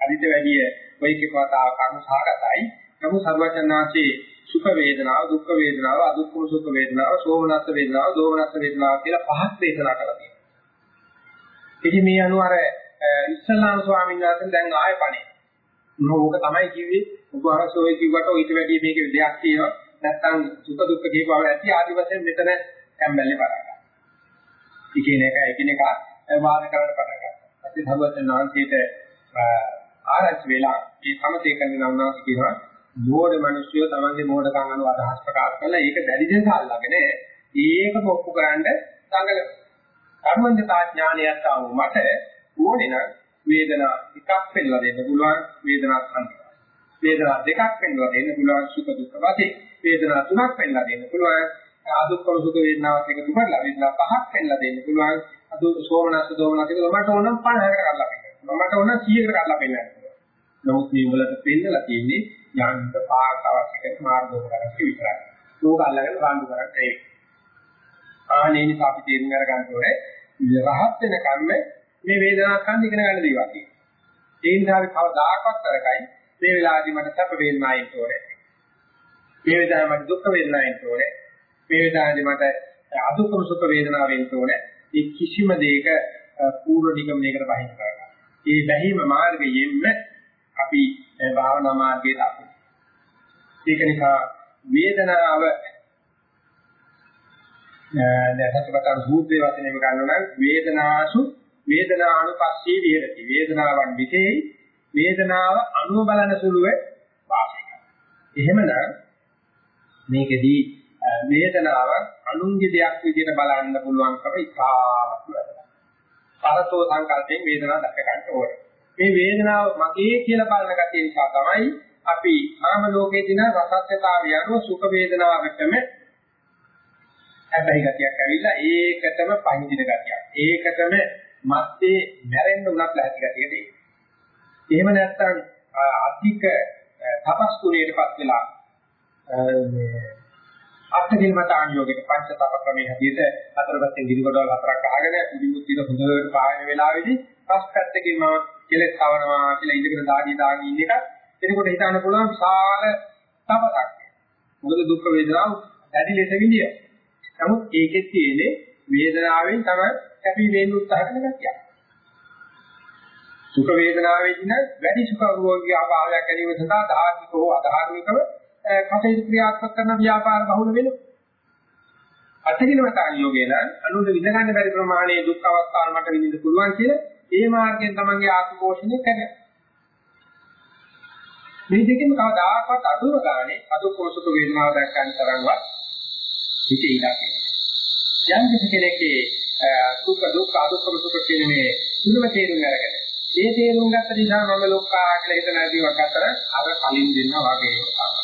අදිට වැඩි වෛකිකවතාව කර්ම සාගතයි. නමුත් සර්වඥාන්සේ සුඛ වේදනාව, දුක්ඛ වේදනාව, අදුක්ඛම සුඛ වේදනාව, සෝමනස්ස වේදනාව, දෝමනස්ස වේදනාව කියලා පහක් දේශනා කරලා තියෙනවා. ඉතින් මේ අනුව අර ඉස්ලාම් ස්වාමීන් වහන්සේ දැන් ආයෙ පණේ. මොකෝක තමයි කිව්වේ? උපහාසෝය කිව්වට ඊට වැඩි මේක දෙයක් තියෙනවා. නැත්තම් සුඛ දුක්ඛ කියපුවා ඇති ආදි වශයෙන් මෙතන කැම්බැල්ලේ පටන් ගන්නවා. ඉකින එක එකිනෙක වාද කරන්න පටන් ගන්නවා. අපි සර්වඥාන් වහන්සේට ආරච්චි වෙලා මේ සමතේ කරන නවනාස් කියනවා මෝඩ මිනිස්සුયો තමන්ගේ මෝඩකම් අනුව අදහස් ප්‍රකාශ කරලා ඒක දැඩි දෙස අල්ලගෙන ඒක ඔප්පු කරන්න දඟල කර්මන්තතා ඥානයත් ආව මට ඕනේ නම් වේදනා එකක් පෙන්නලා දෙන්න පුළුවන් වේදනා සංකල්ප වේදනා දෙකක් පෙන්නලා දෙන්න පුළුවන් සුඛ දුක්ඛ වශයෙන් වේදනා තුනක් පෙන්නලා දෙන්න පුළුවන් අදුක්ඛම සුඛ වේදනාවත් එක තුනක් වේදනා පහක් පෙන්නලා දෙන්න පුළුවන් අදු සෝමනස්ස දෝමනස්ස එක මට ඕන 50කට කරලා පෙන්නන්න මට ඕන 100කට කරලා පෙන්නන්න නමුත් මේ වලට පෙන්නලා තියෙන්නේ යන්න පාට අවශ්‍ය කරන මාර්ගෝපකරණ විතරයි. ඕක අල්ලගෙන බාඳු කරන්නේ ඒක. ආනේ නිසා අපි තේරුම් අරගන්න ඕනේ රහත් වෙන කම්ම මේ වේදනාවක් ගන්න ඉගෙන ගන්න දේවල් තියෙනවා. ඒ නිසා අපි කවදාකවත් කරකයි මේ වෙලාවදී මට සැප වේදනාවක් එන්න ඕනේ. මේ වෙලාවේ මට දුක් වේදනාවක් එන්න ඕනේ. මේ වෙලාවේදී මට අදුක්කම සුඛ වේදනාවක් එන්න ඕනේ. මේ කිසිම දෙයක පූර්ව නිගමනයකට බහින්න කරගන්න. ඒ බැහිම මාර්ගයෙන්ම අපි භාවනා මාර්ගයට අපි. ඒක නිසා වේදනාව දැසකතර සූත්‍රයේ වචනයම ගන්නවා නම් වේදනාසු වේදනානුපස්සී විහෙරති. වේදනාවන් විතේ වේදනාව අනුව බලන සුළුව වාසය කරනවා. එහෙමනම් මේකෙදී වේදනාව අනුන්ගේ දෙයක් විදිහට බලන්න පුළුවන්කම ඉතාමත් වැදගත්. පරතෝ සංකල්පයෙන් වේදනාව දැක ගන්න ඕනේ. මේ වේදනාව මගේ කියලා බලන ගැතිය නිසා තමයි අපි ආම ලෝකයේ දින රසත්‍යතාවය අනුව සුඛ වේදනාවකටම හැබැයි ගතියක් ඇවිල්ලා ඒකටම පහඳින ගතියක්. ඒකටම මැත්තේ මැරෙන්න උනත් ලැහැති ගතියකට එයි. එහෙම නැත්නම් අධික තපස් කුණයටපත් වෙලා මේ අත්දිනමතාන් යෝගයට පංච තප ක්‍රමයේ හැටියට හතර පැත්තෙන් ගිනිකොඩවල් හතරක් අහගෙන උඩිමුත් දින හොඳට පායන වෙලාවේදී පස් පැත්තකින් මම කෙලෙස් කවනවා කියලා ඉඳගෙන දාඩිය දාගෙන ඉන්න එක එතකොට හිතන්න පුළුවන් විශාල තපසක්. මොකද දුක් වේදනාව දැඩි ලෙස විඳිය. නමුත් ඒකෙත් තියෙන්නේ වේදනාවෙන් තමයි කැපි වෙන්න උත්සාහ කරන ගැතිය. සුඛ වේදනාවේදී නම් වැඩි සුඛ රෝගී ආභාවයක් ඇතිව සඳහා ධාර්මික හෝ අධාර්මිකව කටයුතු ක්‍රියාත්මක කරන ව්‍යාපාර බහුල වෙනවා. අත්කිනවතාන් යෝගේන අනුන්ද විඳ ගන්න බැරි ප්‍රමාණයේ දුක් අවස්ථාවල් මට විඳින්න පුළුවන් කියලා ඒ මාර්ගයෙන් තමන්ගේ ආත්ම පෝෂණය කරනවා. මේ දෙකෙන් කවදාකවත් අදුර ගානේ අදුකෝසක වේදනාව දැක්කන් තරම්වත් හිතේ ඉලක්කය. යම් කිසි කෙනෙක්ගේ සුඛ දුක්ඛ අදුක්ඛම සුඛ කියන මේ තුනම තේරුම් අරගෙන ඒ තේරුම් ගත්ත නිසා මම ලෝකා කියලා හිතන ඇතිවක් අතර අර කලින් දෙන්නා වගේ තමයි.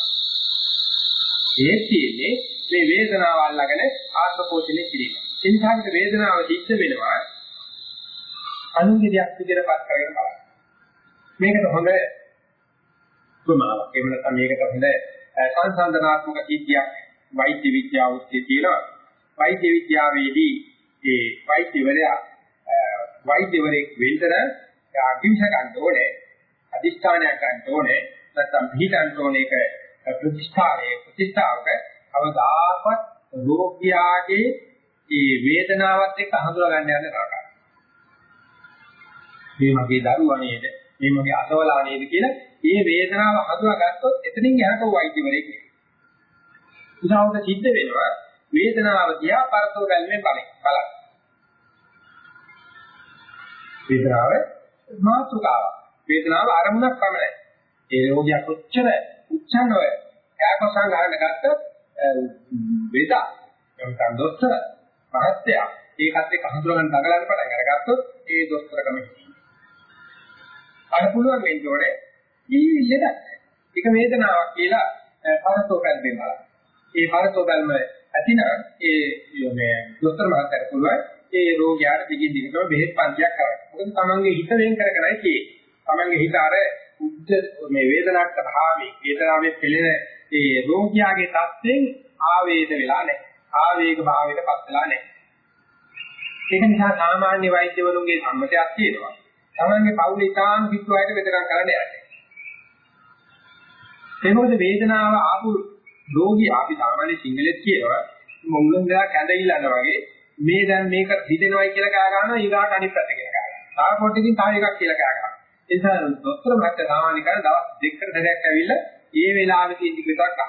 ඒ කියන්නේ මේ වේදනාව අල්ලගෙන ආත්මපෝෂණය කිරීම. ඒ නිසා අපිට වේදනාව සිද්ධ වෙනවා අනුන්ගේ දෙයක් විදිහට පත් කරගෙන බලන්න. මේකට හොඳ උපමාවක්. එහෙම නැත්නම් මේකට හොඳ සංසන්දනාත්මක සිද්ධියක් වෛද්‍ය විද්‍යාව ඔස්සේ තියෙනවා. වෛද්‍ය විද්‍යාවේදී ඒ වෛද්‍යවරයා වෛද්‍යවරයෙක් වෙන්න අකිංස ගන්න ඕනේ අදිස්ථානයක් ගන්න ඕනේ නැත්නම් පිළිගන්න ඕනේ ඒක ප්‍රතිස්ථානයේ ප්‍රතිස්ථාවක අවදාපත් රෝගියාගේ ඒ වේදනාවත් එක්ක හඳුනා ගන්න යන තරකයි. මේ මගේ දරුවා නේද? මේ මගේ අසවලා නේද කියලා මේ වේදනාව හඳුනාගත්තොත් එතනින් එහාට වෛද්‍යවරයෙක් වෙනවා. උදාහරණ සිද්ධ වෙනවා වේදනාව දිහා පරතෝ බැලුමෙන් බලන්න. බලන්න. වේදනාව මාතුකාව. වේදනාව අරමුණක් පමණයි. ඒ රෝගියා කොච්චර උච්චන්නව යාකසං ගන්න ගත්ත වේදා එතන දොස්තර මහත්තයා ඒකත් එක්ක හඳුනගන්න දඟලන්න පටන් අරගත්තොත් ඒ දොස්තරකම අර පුළුවන් වෙන්න ඕනේ ඊ ලෙඩක් ඒක වේදනාවක් කියලා පරතෝ බැලුමෙන් බලන්න. ඒ පරතෝ බැලුම ඇතිනම් ඒ මේ දොස්තර මහත්තයාට පුළුවන් ඒ රෝගියාට දිගින් දිගටම බෙහෙත් පන්තියක් කරන්න. මොකද තමන්ගේ හිත වෙන් කර කරයි තියෙන්නේ. තමන්ගේ හිත අර උද්ද මේ වේදනාවට භාවී වේදනාවේ පෙළෙන ඒ රෝගියාගේ තත්ත්වෙන් ආවේද වෙලා නැහැ. ආවේග භාවයට පත් වෙලා නැහැ. ඒක නිසා සාමාන්‍ය වෛද්‍යවරුන්ගේ සම්මතයක් තියෙනවා. තමන්ගේ පවුල ඉතාම කිට්ටු අයට වෙදකම් කරන්න යන්නේ. ඒ මොකද වේදනාව ආපු රෝගී අපි සාමාන්‍ය සිංහලෙත් කියනවා මොංගලන් දා කැඳවිලන වගේ මේ දැන් මේක හිතෙනවයි කියලා කෑ ගන්නවා ඊගාට අනිත් පැත්ත කියලා කෑ ගන්නවා. තව පොඩ්ඩකින් තව එකක් කියලා කෑ ගන්නවා. ඒ නිසා ડોක්ටර් මහත්තයා සාමාන්‍ය කරන දවස් දෙකකට සැරයක් ඇවිල්ලා ඒ වෙලාවෙදී ඉන්දිකටක් අහනවා.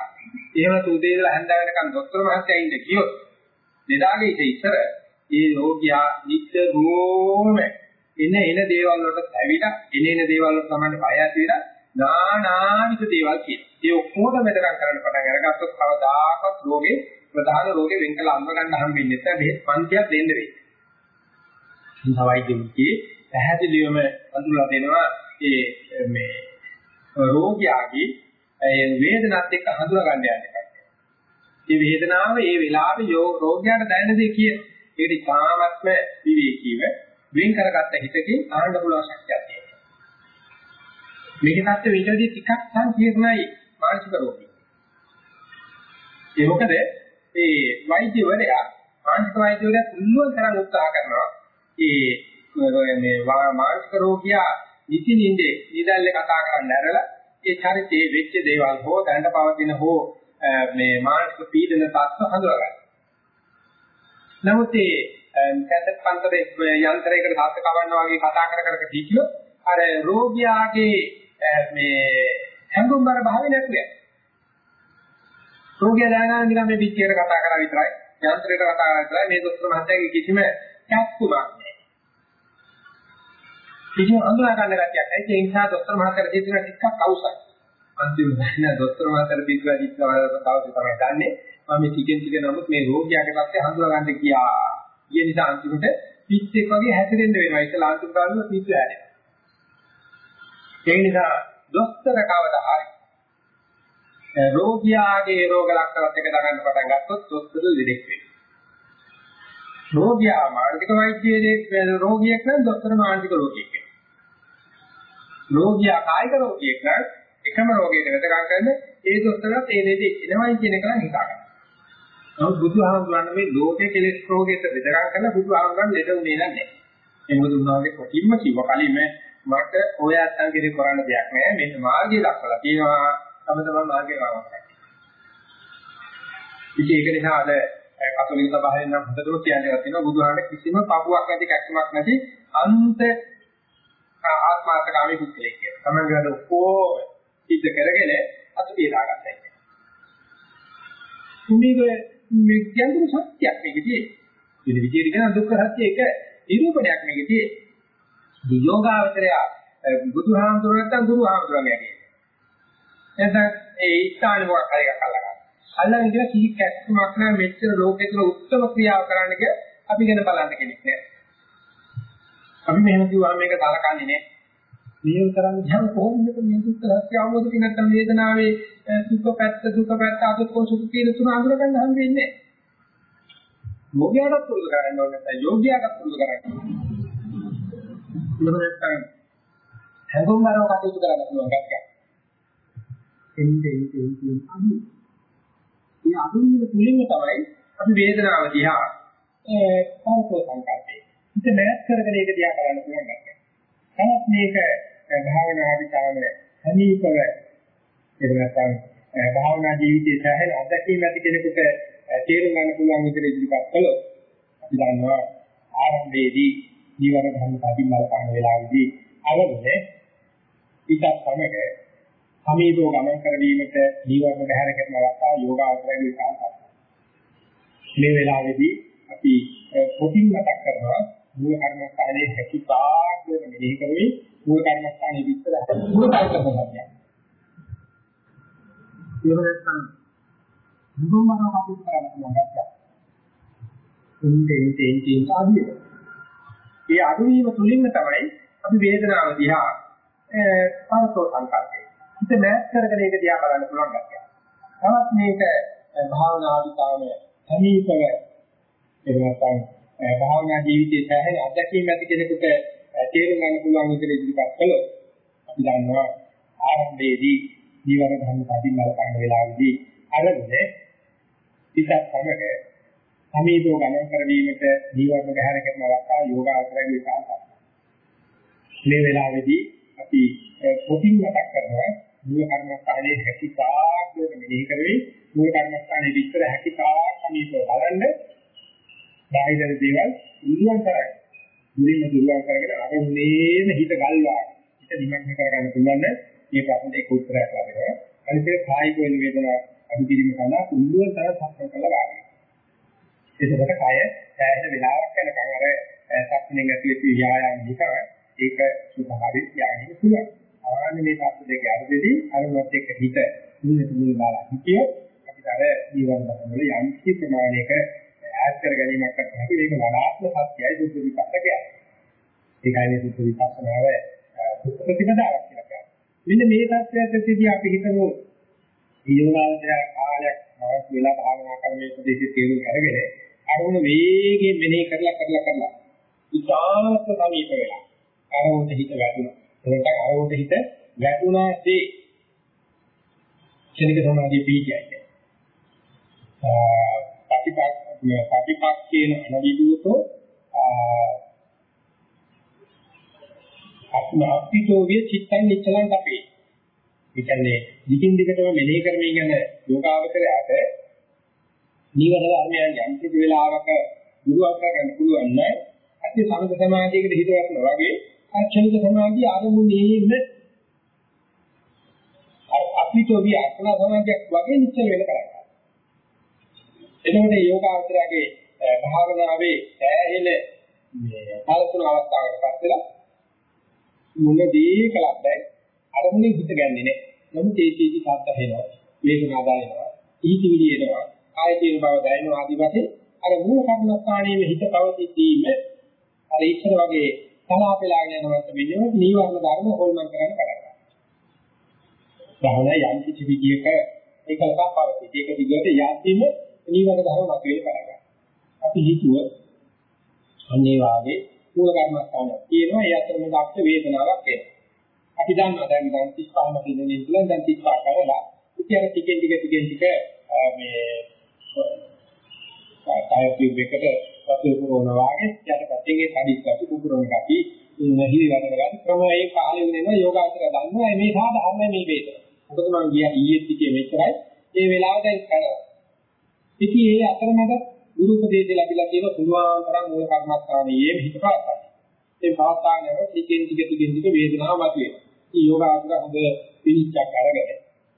එහෙම උදේ ඉඳලා හැන්ද වෙනකන් ડોක්ටර් මහත්තයා ඉන්න කියොත් දෙදාගේ ඉත ඉතර ඒ රෝගියා නිතරම එන එන දේවල් වලට ඇවිලා එන එන දේවල් වලට තමයි බය ඇති වෙලා නානාවිත දේවල් කියන. ඒ ඔක්කොම මෙතන කරන්න පටන් අරගත්තොත් කවදාකවත් රෝගේ ප්‍රධාන රෝගේ වෙන් කළ අම්ම ගන්න හම්බෙන්නේ නැත්නම් බෙහෙත් පන්තියක් දෙන්න වෙයි. සවයිද මුකේ පැහැදිලිවම අඳුරලා දෙනවා ඒ මේ රෝගියාගේ ඒ වේදනත් එක්ක හඳුනා ගන්න යන එකයි. මේ වේදනාව ඒ වෙලාවේ රෝගියාට දැනෙන දේ කිය. ඒකට ඉතාමත්ම විවේකීව වෙන් කරගත්ත හිතකින් ආන්න පුළුවන් ශක්තියක් තියෙනවා. මේකේ නැත්te විතරදී ටිකක් සංකීර්ණයි මානසික රෝගී. ඒ මොකද ඒ වෛද්‍යවරයා මානසික වෛද්‍යවරයා පුළුවන් තරම් උත්සාහ කරනවා ඒ මේ මානසික රෝගියා නිති නින්දේ නිදල්ලේ කතා කරන්න ඇරලා ඒ චරිතයේ වෙච්ච දේවල් හෝ දැනට පවතින හෝ මේ මානසික පීඩන තත්ත්ව හඳුනගන්න. නමුත් ඒ කැසට් පන්තරේ යන්ත්‍රයකට දාත කවන්නා වගේ කතා කර කර හිටියොත් අර රෝගියාගේ මේ හැඟුම්බර භාවය නැතුව යනවා. රෝගියා දැනගන්න නිකන් මේ පිටියට කතා කරා විතරයි යන්ත්‍රයට කතා කරා විතරයි මේ දොස්තර මහත්තයාගේ කිසිම කැක්කුමක් නැහැ. කිසිම අඳුනා ගන්න ගැටියක් නැහැ. ඒ නිසා දොස්තර මහත්තයාට දෙන්න ටිකක් අවශ්‍යයි. අන්තිමට නෑ දොස්තර මහත්තයාට පිටුවා දිස්සවල තවද තමයි දන්නේ. මම ටිකෙන් ටික නමුත් මේ රෝගියාගේ පැත්තේ හඳුනා ගන්න කියා. ඒ නිසා අන්තිමට පිස්සෙක් වගේ හැසිරෙන්න වෙනවා. ඒක ලාන්තුම් කාලේ පිස්සු හැදෙනවා. ඒ නිසා දොස්තර කවදා හරි රෝගියාගේ රෝග ලක්ෂණත් එක දගන්න පටන් ගත්තොත් දොස්තර ලෙඩෙක් වෙනවා. රෝගියා මානසික වෛද්‍යයේ රෝගියෙක් නම් දොස්තර මානසික රෝගියෙක් වෙනවා. රෝගියා කායික රෝගියෙක් නම් එකම රෝගයකට වෙදකම් කරන ඒ දොස්තරත් ඒ දෙදේ එනවයි කියන එක නම් හිතා ගන්න. නමුත් බුදුහාමුදුරන් මේ ලෝකේ කෙලෙස් රෝගයට වෙදකම් කරන බුදුහාමුදුරන් ලෙඩ උනේ නැහැ. ඒ මොකද උන්වහන්සේ කොටින්ම කිව්ව කලින්ම මට ඔය අත්ංගෙදි කරන්න දෙයක් නැහැ. මෙන්න මාර්ගය දක්වලා තියෙනවා. තම තමන් මාර්ගේ ගාමක් ඉතින් ඒක නිසා අද කතෝලික සභාවෙන් නම් හොඳටම කියන්නේ තියෙනවා බුදුහාමට කිසිම පපුවක් නැති කැක්කමක් නැති අන්ත ආත්මාර්ථකාමී පුද්ගලෙක් කියලා. තමන්ගේ වැඩ ඔක්කොම සිද්ධ කරගෙන අතුපිය දාගත්තා කියන්නේ. මේක මේ ගැඹුරු සත්‍යයක් මේකදී. මේ විදිහට කියන දුක්ඛ සත්‍ය එක නිරූපණයක් මේකදී. මේ යෝගාවචරය බුදුහාමුදුරුවෝ නැත්තම් ගුරුහාමුදුරුවෝ යන්නේ. එතන ඒ ස්ථානේ මොකක් හරි එකක් අල්ලගන්න. අල්ලගෙන ඉඳලා කී කැක්කමක් නැහැ මෙච්චර ලෝකේ තුල උත්තරම ක්‍රියාව කරන්න කිය අපි ගැන බලන්න කෙනෙක් නැහැ. අපි මෙහෙම කිව්වම මේක තරකන්නේ නැහැ. මේක කරන්නේ දැන් කොහොමද මේ දුක්ඛ සත්‍ය අවබෝධ කරගන්න නැත්නම් වේදනාවේ සුඛ පැත්ත දුක පැත්ත අදුක්ඛ සුඛ කියන තුන අඳුර ගන්න හම් වෙන්නේ යෝග්‍යයට පුරුදු කරන්න ඕනේ නැත්නම් යෝග්‍යයට පුරුදු කරන්න ඕනේ. නැත්නම් හැඟුම්වරව කටයුතු කරන්න පුළුවන් ගැක්ක එන්නේ එන්නේ එන්නේ. අනු මේ අනුමින තුලින්ම තමයි අපි වේදනාව දිහා ඒ පරතෝ සංකල්පේ හිත නැත් කරගෙන ඒක දිහා කරන්න පුළුවන් ගැක්ක තමත් මේක භාවනා විචාරය සමීපව එහෙම නැත්නම් භාවනා ජීවිතයේ සෑහෙන අත්දැකීම් ඇති කෙනෙකුට තේරුම් ගන්න පුළුවන් විදිහට ඉදිරිපත් කළොත් අපි දන්නවා ආරම්භයේදී ජීවන ධර්ම කටින් බලපාන වෙලාවේදී අවබෝධය ඊට සමග සමීපව ගමන් කරවීමට ජීවන බහැර කරන අවස්ථාව යෝගාවචරයේ විකාශය. මේ වෙලාවේදී අපි පොතින් මතක් කරනවා මූල කර්මස්ථානයේ හැකියාවක් මෙහෙය කරමින් මූල කර්මස්ථානයේ විස්තර මූල කර්මස්ථානය. ඒ වෙනත්නම් මුදුන්මරව කටයුතු කරන්න පුළුවන් ගැටයක්. එන්නේ එන්නේ එන්නේ සාධිය. ඒ අඩුවීම තුලින්ම තමයි අපි වේදනාව දිහා පරතෝ සංකල්පේ. හිත නැත් කරගෙන ඒක දිහා බලන්න පුළුවන් ගැටයක්. තවත් මේක භාවනාදිකාමය සමීපව එහෙම නැත්නම් භාවනා ජීවිතයේ සෑහෙන අත්දැකීම් ඇති කෙනෙකුට තේරුම් ගන්න පුළුවන් විදිහට ඉදිරිපත් කළොත් අපි දන්නවා ආරම්භයේදී ජීවන ධර්ම කටින් බලපාන වෙලාවේදී අරගෙන පිටත් සමග සමීපව ගමන් කරවීමට ජීවන බහැර කරන අවස්ථාව යෝගාචරයේ විකාශය. මේ වෙලාවේදී අපි පොතින් මතක් කරනවා මූල කර්මස්ථානයේ හැකියාවක් මෙනෙහි කරවි මූල කර්මස්ථානයේ විස්තර හැකියාවක් සමීපව බලන්න බාහිර දේවල් ඉල්ලුම් කරයි. මුලින්ම දුර්වල කරගෙන අරමුණේම හිත ගල්වා හිත නිමග්න කරගන්න පුළුවන් මේ ප්‍රශ්නට ඒක උත්තරයක් ලැබෙනවා. අනිත් කායික වෙන වේදනා අනුකිරීම කරනවා උල්ලුව තරම් සක්මන් කළා ගන්න. ඒකකට කය සෑහෙන වෙලාවක් යනකම් අර සක්මනේ ගැටියෙත් ව්‍යායාම විතර ඒක සුභාරි යාගෙන පුළුවන්. ආන්නේ මේ පැත්ත දෙක අරදෙදී අරමුණත් එක්ක හිත මුලින්ම මුලින්ම බලලා හිතියොත් අපිට අර ජීවන වල යම් කිසි ප්‍රමාණයක ඈත් කර ගැනීමක් කරන්න හැකි මේක වඩාත්ම සත්‍යයි දුක් විපස්සකය. ඒකයි මේ දුක් විපස්සනාව දුක් ප්‍රතිපදාවක් කියලා කියන්නේ. මෙන්න මේ தත්ත්වයකදී අපි හිතමු ජීවනාන්තය කාලයක් මාස් වෙලා භාවනා කරන මේ ප්‍රදේශයේ තේරුම් අරගෙන අරමුණ වේගයෙන් මෙනෙහි කරලා කරලා කරලා ඉතාමත් සමීප වෙලා අරමුණට හිත වැටුණා. එතකොට අරමුණට හිත වැටුණාසේ ක්ෂණික සමාධිය පිහිටියයි. ප්‍රතිපක් ප්‍රතිපක්කේන අනවිදූතෝ අප්පිතෝගේ චිත්තං නිච්චලං අපේ. ඒ කියන්නේ දිගින් දිගටම මෙනෙහි කරමින් යන යෝගාවචරයට නීවර ධර්මයන් යම් කිසි වෙලාවක දුරුවක් ගන්න පුළුවන් නම් අති සමත සමාධියකට හිත වටනවා වගේ අක්ෂණික සමාධිය ආරමුණේම අප්පිතෝගේ අක්ෂණ සමාධියක් වගේ නිච්චල වෙන කරන්නේ. එතකොට යෝගාවචරයේ භාවනාවේ සෑහෙන මේ කලතුන අවස්ථාවකට පත් වෙලා මුලදී කලබ්බයි අරමුණේ හිත ගන්නේ නැහැ. නමුත් ඒ චේති සාත්ත වෙනවා. වේදනාව දැනෙනවා. ඊතිවිලි එනවා. ආය තියෙන බව දැනෙනවා ආදි වශයෙන් අර මූල කර්මස්ථානයේ හිත පවතිද්දීම අර ඉස්සර වගේ සලාපලාගෙන යනවත් වෙන්නේ නීවරණ ධර්ම හොල්මන් කරන්න කරගන්නවා. භාවනා යම් කිසි විදියක ඒකලක පවතී. ඒක දිගට යද්දීම නීවරණ ධර්ම මතුවේ කරගන්නවා. අපි හිතුව අන්නේ වාගේ මූල කර්මස්ථානය කියනවා ඒ අතර මේ දක්ෂ වේදනාවක් එනවා. අපි දන්නවා දැන් දැන් 35ම දිනේ ඉඳලා දැන් 35 කරලා ඉතින් අර ටිකෙන් ටික ටිකෙන් ටික මේ කායපියු දෙකට වතුර පුරවන වාගේ යටපැත්තේ ඒ පරිස්සතු පුරවන ගැටි හිලි වැඩ ගන්න ක්‍රමයේ කාලෙ වෙනවා යෝගාචර දන්නවා මේ සාධාරණ මේ වේදන. මොකද මම ගියා ඊයේ ටිකේ මෙච්චරයි ඒ වෙලාව දැන් කරනවා. ඉතින් ඒ අතරමැද ගුරු උපදේශය ලැබිලා තියෙන පුළුවන් තරම් මූල කර්මස්ථානයේ හිත පාත්තක්. ඒ පාත්තාගෙන ටිකෙන් ටික ටිකෙන් ටික වේදනාව මතුවේ. මේ යෝගාචර හොඳ පිළිච්චක් අරගෙන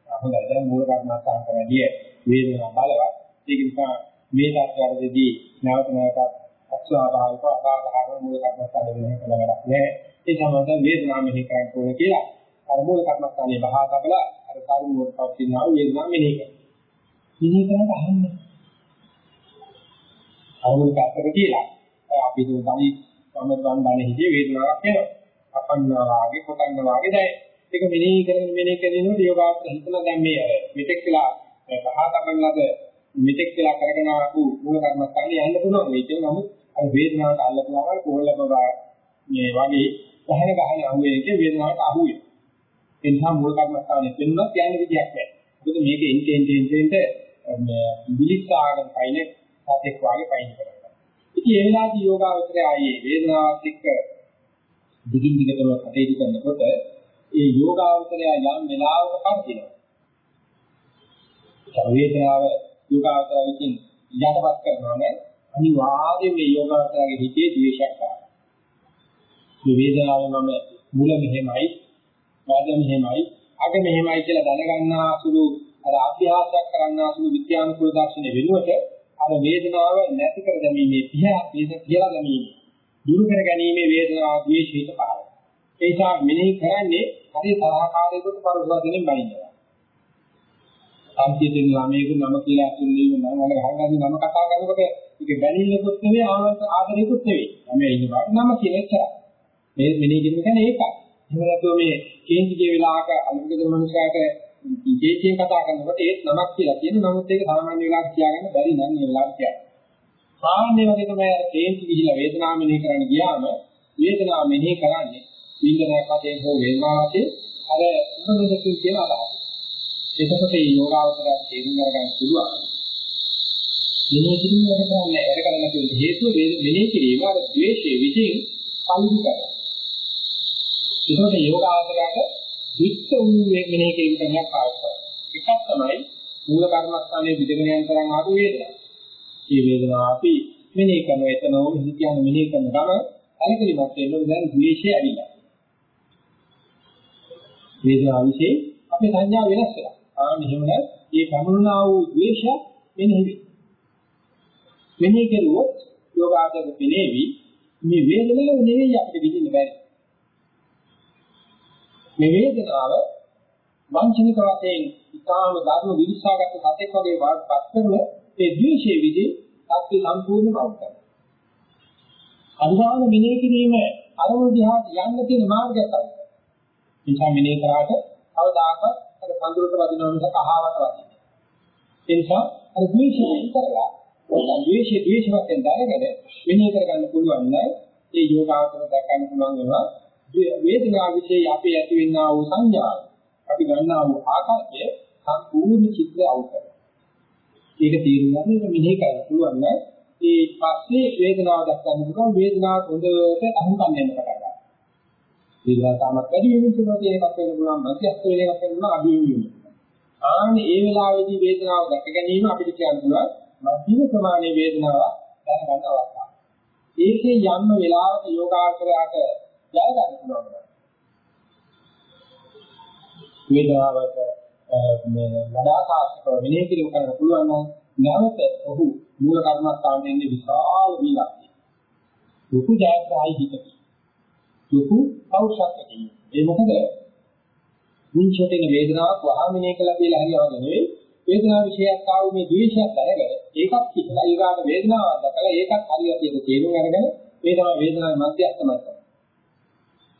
හොඳයි දැන් මූල කර්මස්ථාන කරන්නේ වේදනාව බලවත්. ඒක නිසා මේ ධර්මයේදී නැවත නැවතත් අස්වාභාවික අසාධාරණ මූල කර්මස්ථාන වෙන කලවරක් නෑ. ඒ තමයි වේදනාව මෙහි කරන්න ඕනේ කියලා. අර මූල කර්මස්ථානයේ බහා තබලා අර කරුණුවටපත් වෙනවා වේදනාව මෙහි කරනවා. මෙහි කරනට අහන්නේ. අවුල් පැත්තක කියලා. අපි දුන්නි සම්මතවන් බණ හිතේ වේදනාවක් එනවා. අපන්නා වාගේ කොටන්න වාගේ දැයි. ඒක මෙනෙහි කරගෙන මෙනෙහි කරනකොට යෝගාවතර හිතලා දැන් මේ අර මෙතෙක් කියලා පහ තමන් ළඟ මෙතෙක් කියලා කරගෙන ආපු මූල කර්මස්ථානේ යන්න පුළුවන් වෙයි කියන නමුත් අර වේදනාවට අල්ලපුවාම කොල්ල බබා මේ වගේ ගහන ගහන අහුවේ වේදනාවට අහුවේ. ඒ නිසා මූල කර්මස්ථානේ දෙන්නත් යන්න විදියක් නැහැ. මොකද මේක එන්ටෙන් ටෙන් ටෙන් බිලිස්සාගෙන පයින් සතෙක් වාගේ පයින් කරනවා. ඉතින් ඒ වෙලාවේදී යෝගාවචරය ආයේ වේදනාවත් එක්ක දිගින් දිගටම කටයුතු කරනකොට ඒ යෝගාවචරය යම් වෙලාවක පදිනවා. වේදනාව යෝගාවචරය විසින් යටපත් කරනවා නම් අනිවාර්යයෙන් මේ යෝගාවචරයේ හිතේ ද්වේෂයක් ආවා. මේ වේදනාව මම මුල මෙහෙමයි, මැද මෙහෙමයි, අග මෙහෙමයි කියලා දැනගන්නා සුළු අර අභ්‍යාසයක් කරන්නා සුළු විද්‍යානුකූල දර්ශනය වෙනුවට අර වේදනාව නැති කර ගැනීමේ තියා කියලා ගැනීම දුරු කර ගැනීම වේදනාව ද්වේෂයට පහළ. ඒ නිසා මෙනෙහි කරන්නේ හරි සහකාරයකට පරිවර්තනෙන් බලිනවා. සම්පූර්ණ ළමයක නම කියලා අතුල්ලීම නම් වල ගහගන්න නම කතා කරනකොට ඒක බැලිල්ලකුත් නෙවෙයි ආදරයකුත් නෙවෙයි. ළමයා ඉන්න බාර නම කියලා එච්චරයි. මේ මෙනෙහි කිරීම කියන්නේ ඒකයි. එහෙම නැත්නම් මේ කේන්තිගේ වෙලාවක අලුතෙන් මනුස්සයාට විශේෂයෙන් කතා කරනකොට ඒත් නමක් කියලා කියන නමුත් ඒක සාමාන්‍ය වෙලාවට කියාගන්න බැරි නම් මේ වෙලාවට කියන්නේ. සාමාන්‍ය වගේ තමයි අර කේන්ති ගිහිලා වේදනාව මෙනෙහි කරන්න ගියාම වේදනාව මෙනෙහි කරන්නේ විඳනයක් වශයෙන් හෝ වේදනාවකේ අර උපදෙසකින් කියන අදහස. එතකොට මේ යෝගාවචරය තේරුම් ගන්න පුළුවන්. මෙනෙහි කිරීම වැඩ කරන්නේ වැඩ කරන්න තියෙන හේතුව මෙනෙහි කිරීම අර ද්වේෂයේ විසින් පරිදි කරනවා. ඒකට යෝගාවචරයට විත්ත වූ මෙනෙහි කිරීම තමයි පාවිච්චි කරන්නේ. එකක් තමයි මූල කර්මස්ථානයේ විදගෙන යන තරම් ආපු වේදනාව. මේ වේදනාව අපි මෙනෙහි කරන එතනෝ හිතියන මෙනෙහි කරන ගම අනිකලිමත් වෙනවා දැන් ද්වේෂය ඇවිල්ලා. වේදනාව વિશે අපේ සංඥා වෙනස් වෙනවා. ආ මෙහෙම මේ පමුණුනා වූ ද්වේෂය මෙනෙහි වෙයි. මෙනෙහි කරුවොත් යෝගාචර පිනේවි මේ වේදනාව නෙවෙයි අපිට විඳින්න බැරි. මේ වේදනාව වංචනික වශයෙන් ඉතාම ධර්ම විනිශ්චයගත සතෙක් වගේ වාස්පත් කරන ඒ ද්වේෂයේ විදි සත්‍ය සම්පූර්ණම අවබෝධ අනුභව මෙනෙහි කිරීම අරමුණ දිහාට යන්න තියෙන මාර්ගයක් තමයි. නිසා මෙනෙහි කරාට කවදාකවත් අර පඳුරට වදිනවා මිසක් අහවට වදින්නේ. ඒ නිසා අර ද්වේෂය ඉතරලා ද්වේෂය ද්වේෂ වශයෙන් දැනගෙන මෙනෙහි කරගන්න පුළුවන් නම් ඒ යෝගාවතර දක්වන්න පුළුවන් වෙනවා වේදනාව વિશે අපේ ඇති වෙනා වූ සංඥා අපි ගන්නා වූ ආකාරය සම්පූර්ණ චිත්‍රය අවුතර. ඒක තේරුම් ගන්න එක මෙනෙහි කරන්න පුළුවන් නම් ඒ පස්සේ වේදනාව දක්වන්න පුළුවන් වේදනාව හොඳට අහුම්කම් දෙන්න පටන් ගන්නවා. වේදනාව තාමත් වැඩි වෙනින් තුනක් එකක් වෙන්න පුළුවන් මධ්‍යස්ථ වෙන එකක් වෙන්න පුළුවන් අභියෝග වෙන්න. ආන්නේ ඒ වෙලාවේදී වේදනාව දැක ගැනීම අපිට කියන්න පුළුවන් මධ්‍යම ප්‍රමාණයේ වේදනාව දැනගන්න අවස්ථාව. ඒකේ යම් වෙලාවක යෝගාචරයට ජය ගන්න පුළුවන්. වේදනාවට මේ වඩාකාශක විනය කිරීම කරන්න පුළුවන් නම් නැවත ඔහු මූල කර්මස්ථානයේ ඉන්නේ විශාල වීලක්. ලොකු ජයග්‍රහයි හිතකි. ලොකු පෞෂත්වකි. ඒ මොකද මුංචතේ වේදනාවක් වහමිනේ කළා කියලා හරියවද නෙවෙයි වේදනාව විශේෂයක් ආව මේ ද්වේෂයක් දැනගෙන ඒකත් කියලා ඊගාට වේදනාවක් දැකලා ඒකත් හරියට තේරුම් අරගෙන මේ තමයි වේදනාවේ මධ්‍යස්ථමයි.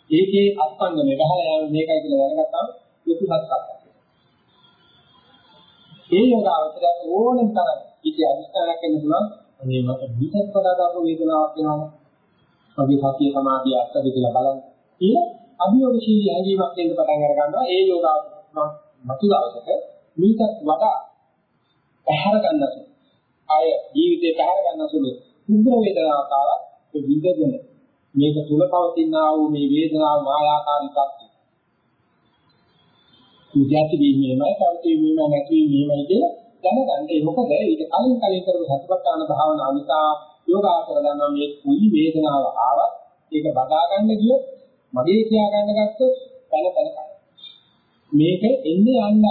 ඒකේ අත්ංගම ගහලා යන මේකයි කියලා දැනගත්තාම ලොකු සත්‍යක්. ඒ යෝගාවචරය ඕනෙන් තරම් ඉති අදිස්ථානයක් වෙන්න පුළුවන්. මේ මට විකස් වඩා දාපු වේදනාවක් වෙනවා. මගේ සතිය සමාධිය අත්ද කියලා බලන්න. කියලා අභියෝගශීලී හැඟීමක් දෙන්න පටන් අර ගන්නවා. ඒ යෝගාවචර මතු දවසක මීටත් වඩා පහර ගන්නසු. ආය ජීවිතේ පහර ගන්නසුළු උග්‍ර වේදනාවක් ආවා. ඒ විඳගෙන මේක තුල පවතිනා වූ මේ වේදනාව මායාකාරී තත්ත්වය. විද්‍යාති වීමේමයි, පවතින වීමයි, නැති වීමයි කියලා දැනගන්න. ඒ මොකද ඊට කලින් කලින් කරපු සතිපට්ඨාන භාවනාව නිසා යෝගාචර දන්නා මේ කුයි වේදනාව ආවා. ඒක බදා ගන්න ගියොත් මගේ කියා ගන්න ගත්තොත් පැන පැන මේක එන්නේ යන්න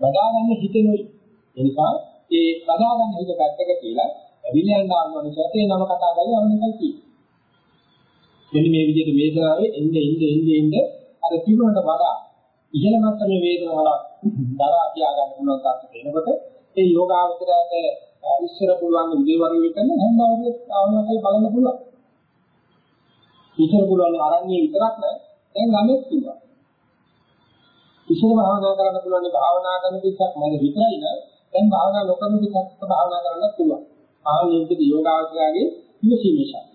බදා ගන්න හිතෙනුයි. ඒ නිසා ඒ බදා ගන්න හිත පැත්තක කියලා ඇවිල්ලා යන ආත්මනිසත් ඒ නම කතා කරලා යන්න එකයි තියෙන්නේ. මෙන්න මේ විදිහට වේදනාවේ එන්නේ එන්නේ එන්නේ එන්නේ අර තිබුණට වඩා ඉහළ මට්ටමේ වේදනාව දරා තියා ගන්න පුළුවන් තාක්ෂ වෙනකොට ඒ යෝගාවචරයට ඉස්සර පුළුවන් උදේවරු විතරම හැන්දාවරිය ආවනකයි බලන්න පුළුවන්. ඉස්සර පුළුවන් ආරණ්‍ය විතරක් නෑ දැන් ගමෙත් පුළුවන්. ඉස්සර භාවනා කරන්න පුළුවන් භාවනා කරන විදිහක් මම විතරයි නෑ දැන් භාවනා නොකරන විදිහක් භාවනා කරන්න පුළුවන්. ආයෙත් යෝගාවචරයේ ඉවසීමේ ශක්තිය.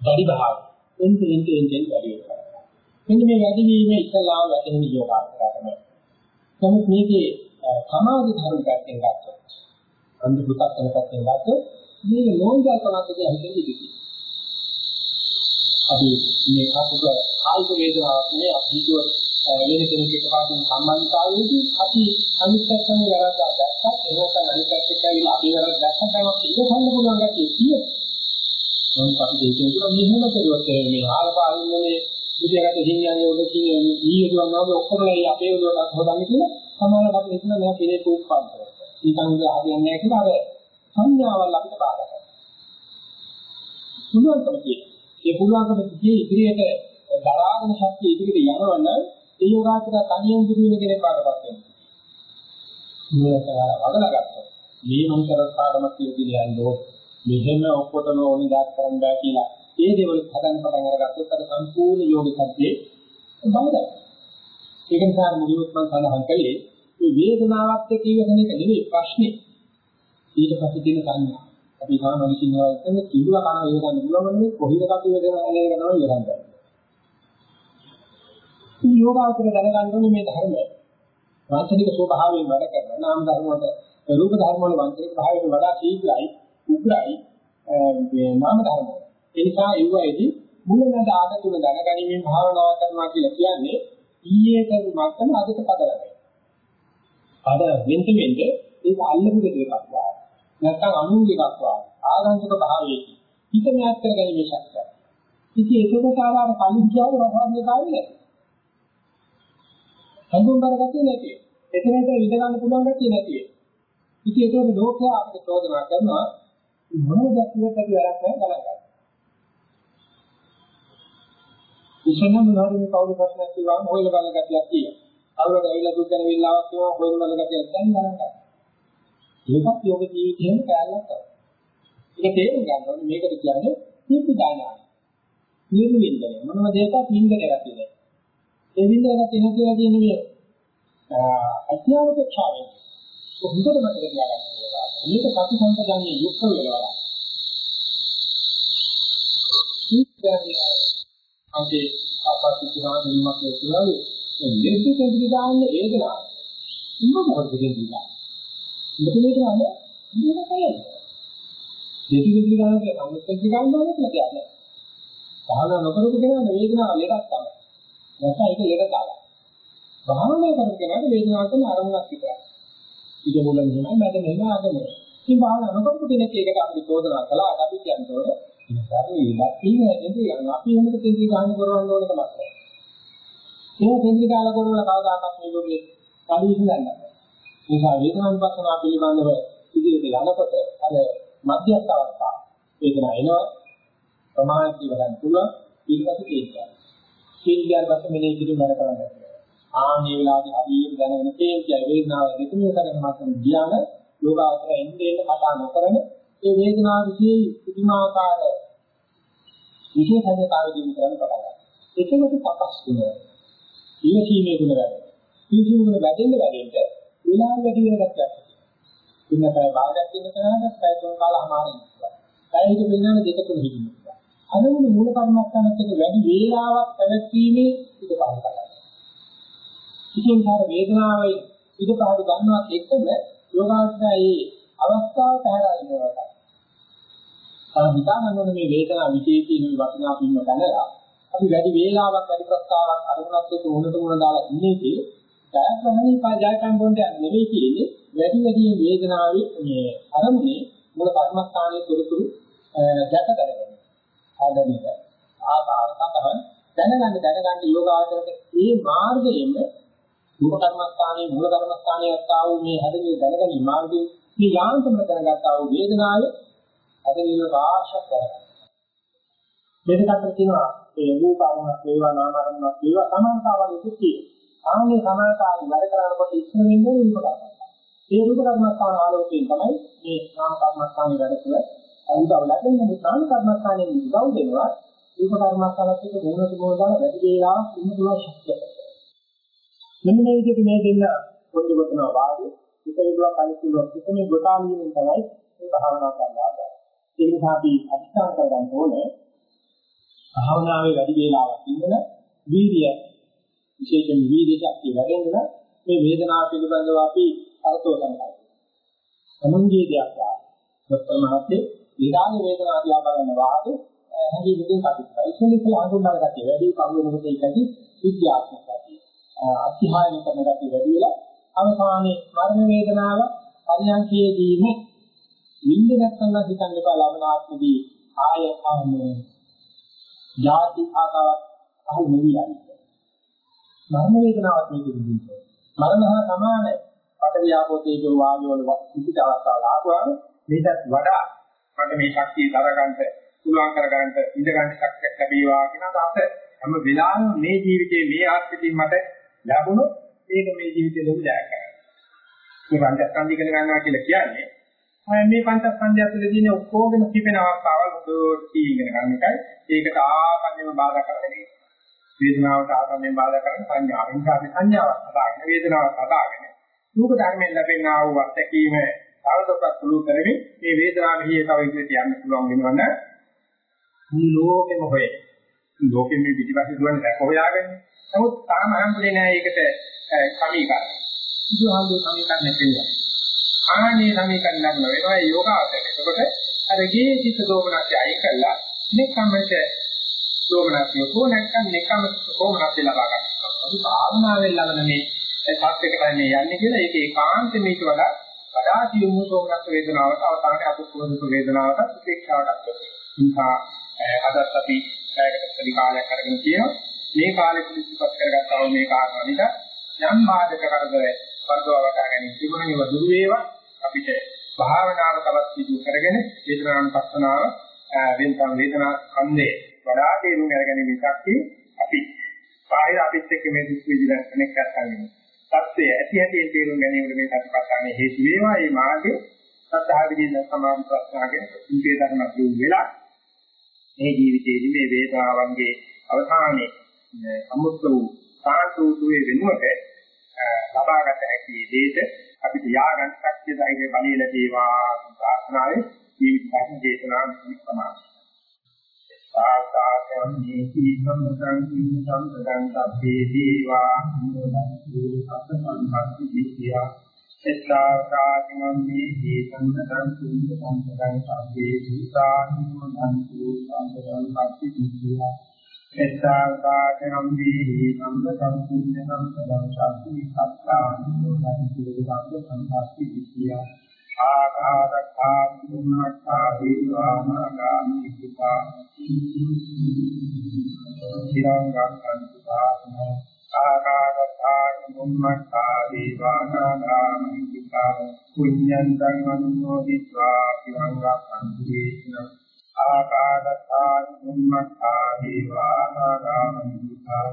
වැඩි භාවය. එන්ට එන්ට එන්ට වැඩි වෙනවා. මෙන්න මේ වැඩි වීම ඉස්සලාම වැටෙන යෝගාවචරය තමයි. නමුත් මේකේ සමාධි ධර්ම පැත්තෙන් ගත්තොත් අන්ධ පුතක් වෙන පැත්තෙන් ගත්තොත් මේක නෝන්ජල්කමක් කියලා හිතෙන්නේ ඉතිරි. අපි මේ කපුක කායික වේදනාවක් නේ අපි හිතුව වෙන කෙනෙක් එක්ක පාටින් සම්බන්ධතාවයේදී අපි අනිත් පැත්තෙන් වැරද්දා දැක්කත් එහෙනම් අනිත් පැත්තට ඇවිල්ලා අපි වැරද්ද දැක්කම තමයි ඉවසන්න පුළුවන් ගැතිය කියේ. මොකද අපි දෙකෙන් කියන මෙහෙම කරුවත් මේ ආලපාලින්නේ මේ විද්‍යාගත හිමියන්ගේ උඩ කියන ඊයදුවන් වගේ ඔක්කොම අපේ උඩට හොදන්නේ කියලා සමහරවිට අපි හිතන මේවා කෙලෙස් උත්පන්න. නිකන් ඉඳලා හරියන්නේ නැහැ කියලා අර සංඥාවල් අපිට බාධා කරනවා. පුළුවන්කම තියෙනවා. ඒ පුළුවන්කම කියේ ඉදිරියට දරාගෙන ශක්තිය ඉදිරියට යනවනම් ඒ යෝගාචර තනියෙන් දුරින කෙනෙක් පාඩපත් වෙනවා. මේක වදලා ගත්තා. මේ මං කර පාඩමක් කියලා යන්නේ මෙහෙම ඔක්කොටම ඕනි දාත් කරන්න බෑ කියලා. ඒ දේවල් හදන්න පටන් අරගත්තොත් අර සම්පූර්ණ යෝගී සත්‍යයේ බාධා. ඒක නිසා මුලින්ම මම සඳහන් කළේ මේ වේදනාවත් එක්ක ඉවසන එක නෙවෙයි ප්‍රශ්නේ. ඊට පස්සේ තියෙන සංඥා. අපි සාමාන්‍ය කියනවා කියන්නේ කිව්ව කන වේදන පුළුවන් නේ කොහිද කටු වේදන අනේ කරනවා ඉවරන්ද. මේ යෝගාවතර දැනගන්න ඕනේ මේ ධර්මය. වාචනික ස්වභාවයෙන් වැඩ කරන නාම ධර්ම වල රූප ධර්ම වල වාචනික භාවයෙන් වඩා තීව්‍රයි උග්‍රයි මේ නාම ධර්ම. ඒ නිසා ඒවයිදී මුලමඳ ආග තුන දැනගැනීමෙන් භාවනා කරනවා කියලා කියන්නේ ඊයේ කරු මත්තම අදට පදරයි. අර වෙන්ත වෙන්ද ඒක අල්ලපු දෙයක් වගේ. නැත්නම් අනුන්ගේ එකක් වගේ. ආගන්තුක භාවයේදී හිත මෑත් කරගැනීමේ ශක්තිය. ඉතින් ඒකකට ආවම කලින් කියව රහවන්නේ කාන්නේ. හඳුන් කරගත්තේ නැති. එතනට විඳ ගන්න පුළුවන් ගැතිය නැති. ඉතින් ඒකේ ලෝකයා අපිට චෝදනා කරනවා මොනවද කියන්නට වැඩක් නැහැ ගණන් ඉස්සෙල්ලම මොනවද මේ කවුරු ප්‍රශ්නයක් කිව්වම හොයලා බලන ගැතියක් තියෙනවා. කවුරුද ඇවිල්ලා දුක් ගැන විල්ලාවක් කියනවා හොයන වල ගැටියක් දැන් ගන්න ගන්න. ඒකත් යෝග ජීවිතේම කැලලක් තමයි. ඒක තේරුම් ගන්න ඕනේ මේකට කියන්නේ නිප්පු දානයි. නිර්වින්දනය මොනම දෙයක්වත් නින්දනයක් නැහැ. ඒ වින්දනයක් තියෙන කියලා කියන්නේ අත්‍යවශ්‍යතාවය. හොඳට මතක තියාගන්න ඕනේ. මේක සති සම්පදන්නේ යුක්ත වෙනවා. ඉස්සරහට අපේ අපසිතනා දෙන්නක් කියලා ලෙඩ කෙඳි දාන්න වේදනාව. ඉන්න මොකද කෙඳි දාන්න. මෙතන කියන්නේ ඉන්න කයයි. ලෙඩ කෙඳි දාන්න කවුරුත් කෙඳි ගන්නවා කියලා කියන්නේ. භාවනා නොකරපු කෙනාට වේදනාව ලෙඩක් තමයි. නැත්නම් ඒක ලෙඩ කාලය. භාවනා කරපු කෙනාට වේදනාව කියන අරමුණක් විතරයි. ඊට මුල මෙහෙමයි මැද මෙහෙම ආගම. ඉතින් භාවනා නොකරපු කෙනෙක් ඒකට අපිට චෝදනා කළා අපි කියන්නේ ඉතින් ඉලක්ක ඉන්නේ නේද? අපි එහෙම කෙඳි ගන්න කරවන්න ඕන තමයි. ඒ කේන්ද්‍රිකාල කරන කවදාකවත් මේ ලෝකේ පරිවිසඳන්න බෑ. ඒ නිසා වේදනානුපස්සනාව පිළිබඳව ඉදිරියට යනකොට අර මධ්‍යස්ථ අවස්ථාව වේදනාව එනවා ප්‍රමාණිත ගන්න පුළුවන් ඊටපස්සේ කේන්ද්‍රය. කේන්ද්‍රයන් පස්සේ මෙනෙහි කිරීම වැඩ කරන්න. ආන්නේ වෙලාවේ හරියට දැනගෙන කේන්ද්‍රය වේදනාව දෙකම කරගෙන මාතන ධ්‍යාන යෝගාවතර එන්නේ එන්න කතා නොකරන ඒ වේදනාව විශේෂ පුදුමාකාර විශේෂඥතාවය දිනු කරන්න පටන් ගන්නවා. ඒකකට තපස් වෙනවා. ඉවසීමේ ගුණ වැඩි. ඉවසීමේ ගුණ වැඩෙන්න වැඩෙන්න විලාම වැඩි වෙන ගැටයක්. ඉන්නකයි භාගයක් ඉන්න කෙනාට පැය තුන කාලමාරයි. පැයක වෙනන දෙක තුන හිටිනවා. අනුමුණ මූල කර්මස්ථානත් එක්ක වැඩි වේලාවක් පැවැත්වීමේ ඉඩ පාඩු කරගන්නවා. ඉතින් කාර වේදනාවයි ඉඩ පාඩු ගන්නවා එක්කම යෝගාවචරයේ අවස්ථාව පැහැරෙනවා. අර හිතාගන්න මේ වේදනාව විශේෂයෙන් වටිනාකම දැනලා අපි වැඩි වේලාවක් වැඩි ප්‍රස්තාවක් අරමුණක් එක්ක උනට උන දාලා ඉන්නේදී ජයග්‍රහණී පජායතන් බොන්ට නෙවෙයි කියන්නේ වැඩි වැඩි වේදනාවේ මේ අරමුණේ මුල කර්මස්ථානයේ තුරුතුරු දැක ගන්න. ආදමික ආකාර සතහන් දැනගන්න දැනගන්න යෝගාචරයට මේ මාර්ගයෙන් මුල කර්මස්ථානයේ මුල කර්මස්ථානයේ අත්තා වූ මේ හැදෙන්නේ දැනගන්න මාර්ගයේ මේ යාන්ත්‍රම දැනගත්තා වූ වේදනාවේ හැදෙන්නේ රාශක් කරගන්න. මේකට කියනවා ඒ රූපාවමක් වේවා නාමාරමක් වේවා සමානතාවල් ඉතිතියි. ආන්නේ සමානතාවල් වැඩ කරනකොට ඉස්සර වෙන්නේ රූප කර්මස්ථාන. ඒ රූප කර්මස්ථාන ආලෝකයෙන් තමයි මේ නාම කර්මස්ථානේ වැඩ කර උදව් ලැබෙන්නේ නාම කර්මස්ථානේ උදව් දෙනවා රූප කර්මස්ථානත් එක්ක මොනවද මොනවද වැඩි වේලා ඉන්න පුළුවන් ශක්තිය. මෙන්න මේ විදිහට මේ දෙන්න පොඩි ගොතනවා වාගේ ඉතිරිලා කල්පිනවා කිසිම ගොතාලියෙන් තමයි මේ භාවනා කරනවා. ඒ නිසා අපි අත්‍යන්ත කරගන්න ඕනේ භාවනාවේ වැඩි වේලාවක් ඉන්න වීර්ය විශේෂයෙන් වීර්යයක් වැඩෙන්න මේ වේදනාව පිළිබඳව අපි අරතෝසන් කරනවා. සමුංගේ දෙයක් වාගේ. සත්‍යමාතේ ඊළඟ වේදනාව දිහා බලන වාගේ හැඟීමකින් කටයුතු කරනවා. ඒක නිසා අඳුනගත්තේ වැඩි කම් වෙනකොට ඒකදී විද්‍යාත්මකයි. අධ්‍යායන කරන ගැටි වැඩි වෙලා අවසානයේ මරණ වේදනාව පරිණාමයේදීම නිින්ද නැත්නම් හිතන්න එපා ලබන ආත්මදී ආය ආමේ යාති ආකාරයක් අහු නෙවියයි මරණ වේදනාවක් මේක විදිහට. මරණ හා සමාන පටවියාපෝ තේජෝ වායෝ වල සිටිත අවස්ථාව ආවා මේකත් වඩා මට මේ ශක්තිය දරගන්න පුළුවන් කරගන්න ඉඳ ගන්න ශක්තියක් ලැබීවා කියන අදහස හැම වෙලාවෙම මේ ජීවිතේ මේ ආත්මෙදී මට ලැබුණොත් ඒක මේ ජීවිතේ ලොකු ජයක් කරගන්න. මේ පංචස්කන්ධ ඉගෙන ගන්නවා කියලා කියන්නේ මේ පංචස්කන්ධය ඇතුලේ තියෙන ඔක්කොගෙම කිපෙන අවස්ථාවල් හොඳට ඉගෙන ගන්න එකයි. ඒකට ආකන්නෙම බාධා කරන්නේ වේදනාවට ආකන්නෙම බාධා කරන සංඥාව. ඒ නිසා අපි සංඥාවක් හදාගෙන වේදනාවක් හදාගෙන දුක ධර්මයෙන් ලැබෙන ආ වූ අත්දැකීම තවදුරටත් පුළු කරමින් මේ වේදනාව හිියේ තව ඉදිරියට යන්න පුළුවන් වෙනවන මුළු ලෝකෙම හොයේ. ලෝකෙම මේ පිටිපස්සේ දුවන්නේ දැක හොයාගන්නේ. නමුත් තාම හම්බුනේ නැහැ ඒකට සමීකරණ. බුදුහාමුදුරුවෝ සමීකරණ දෙන්නවා. ආනේ සමීකරණ ලබන වෙනවා යෝගාවචරය. එතකොට අර ගේ සිත දෝමනස්ය අයින් කළා නිකම්මට දෝමනස්ය කො නැත්නම් නිකම්ම කොමනස්ය ලබා ගන්නවා. අපි භාවනාවෙන් ලබන මේ සත්‍යක තමයි යන්නේ කියලා ඒක ඒකාන්ත මේක වඩා වඩා සියුම් දෝමනස් වේදනාවට අවසානයේ අකුප්පෝදුක වේදනාවට උපේක්ෂාවට නිසා අදත් අපි පැයකට පරි කාලයක් අරගෙන තියෙනවා. මේ කාලෙ පිළිසිපත් කරගත්තා වූ මේ කාරණා නිසා යම් බාධක කරදර වර්ධවවට ගැනීම තිබුණේ දුරු වේවා අපිට භාවනාව තවත් සිදු කරගෙන වේදනානුපස්සනාව වෙනතම වේදනා ඛණ්ඩේ වඩා තේරුම් අරගෙන ඉස්සක්ටි අපි බාහිර අපිත් එක්ක මේ දුක් විඳින කෙනෙක් අත්හරින්න. සත්‍යය ඇති ඇති තේරුම් ගැනීමට මේ සත්‍යපස්සානේ හේතු වේවා. මේ මාර්ගයේ සත්‍යා විදින සමාන ප්‍රශ්නාගෙන ඉන්දිය ධර්ම දුක් වෙලා මේ ජීවිතයේදී මේ වේදාවන්ගේ අවසානයේ අමුත්තු වූ සාන්තුතුවේ වෙනුවට ලබාගත හැකි දේට අපිට යාගන් ශක්තිය ධෛර්ය බලය ලැබේවා ප්‍රාර්ථනාවේ ජීවිත දේශනා සමාප්ත. සාකාතං නීති සම්මතං සම්පදං සබ්බේ දීවා මොනක්ඛේ සත්සංපත්ති විද්‍යා එත්තාකාතිමං නීති සම්මතං සම්පදං සබ්බේ දීවා මොනක්ඛේ සම්පදං සබ්බේ විද්‍යා එත්තාකාතං නීති සම්මතං සම්පදං සබ්බේ සත්තානුමෝදන්ති සම්පදං සබ්බේ විද්‍යා ආකාරකා මුන්නක්ඛා දීවානාගාමි පිතා චිරංගක්ඛන්තු සාසනෝ ආකාරකා මුන්නක්ඛා දීවානාගාමි පිතා පුඤ්ඤන්තං අනුමෝදිत्वा චිරංගක්ඛන්තු දේශන ආකාරකා මුන්නක්ඛා දීවානාගාමි පිතා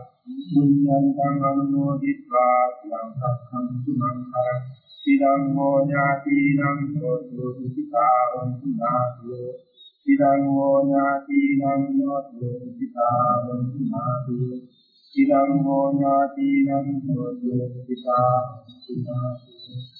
පුඤ්ඤන්තං අනුමෝදිत्वा චිරංගක්ඛන්තු මංකරං ඉදං හෝ ඥාතිනම් හෝතු සුඛිතාවන්තු නාතියෝ ඉදං හෝ ඥාතිනම් හෝතු සුඛිතාවන්තු නාතියෝ ඉදං හෝ ඥාතිනම් හෝතු සුඛිතාවන්තු නාතියෝ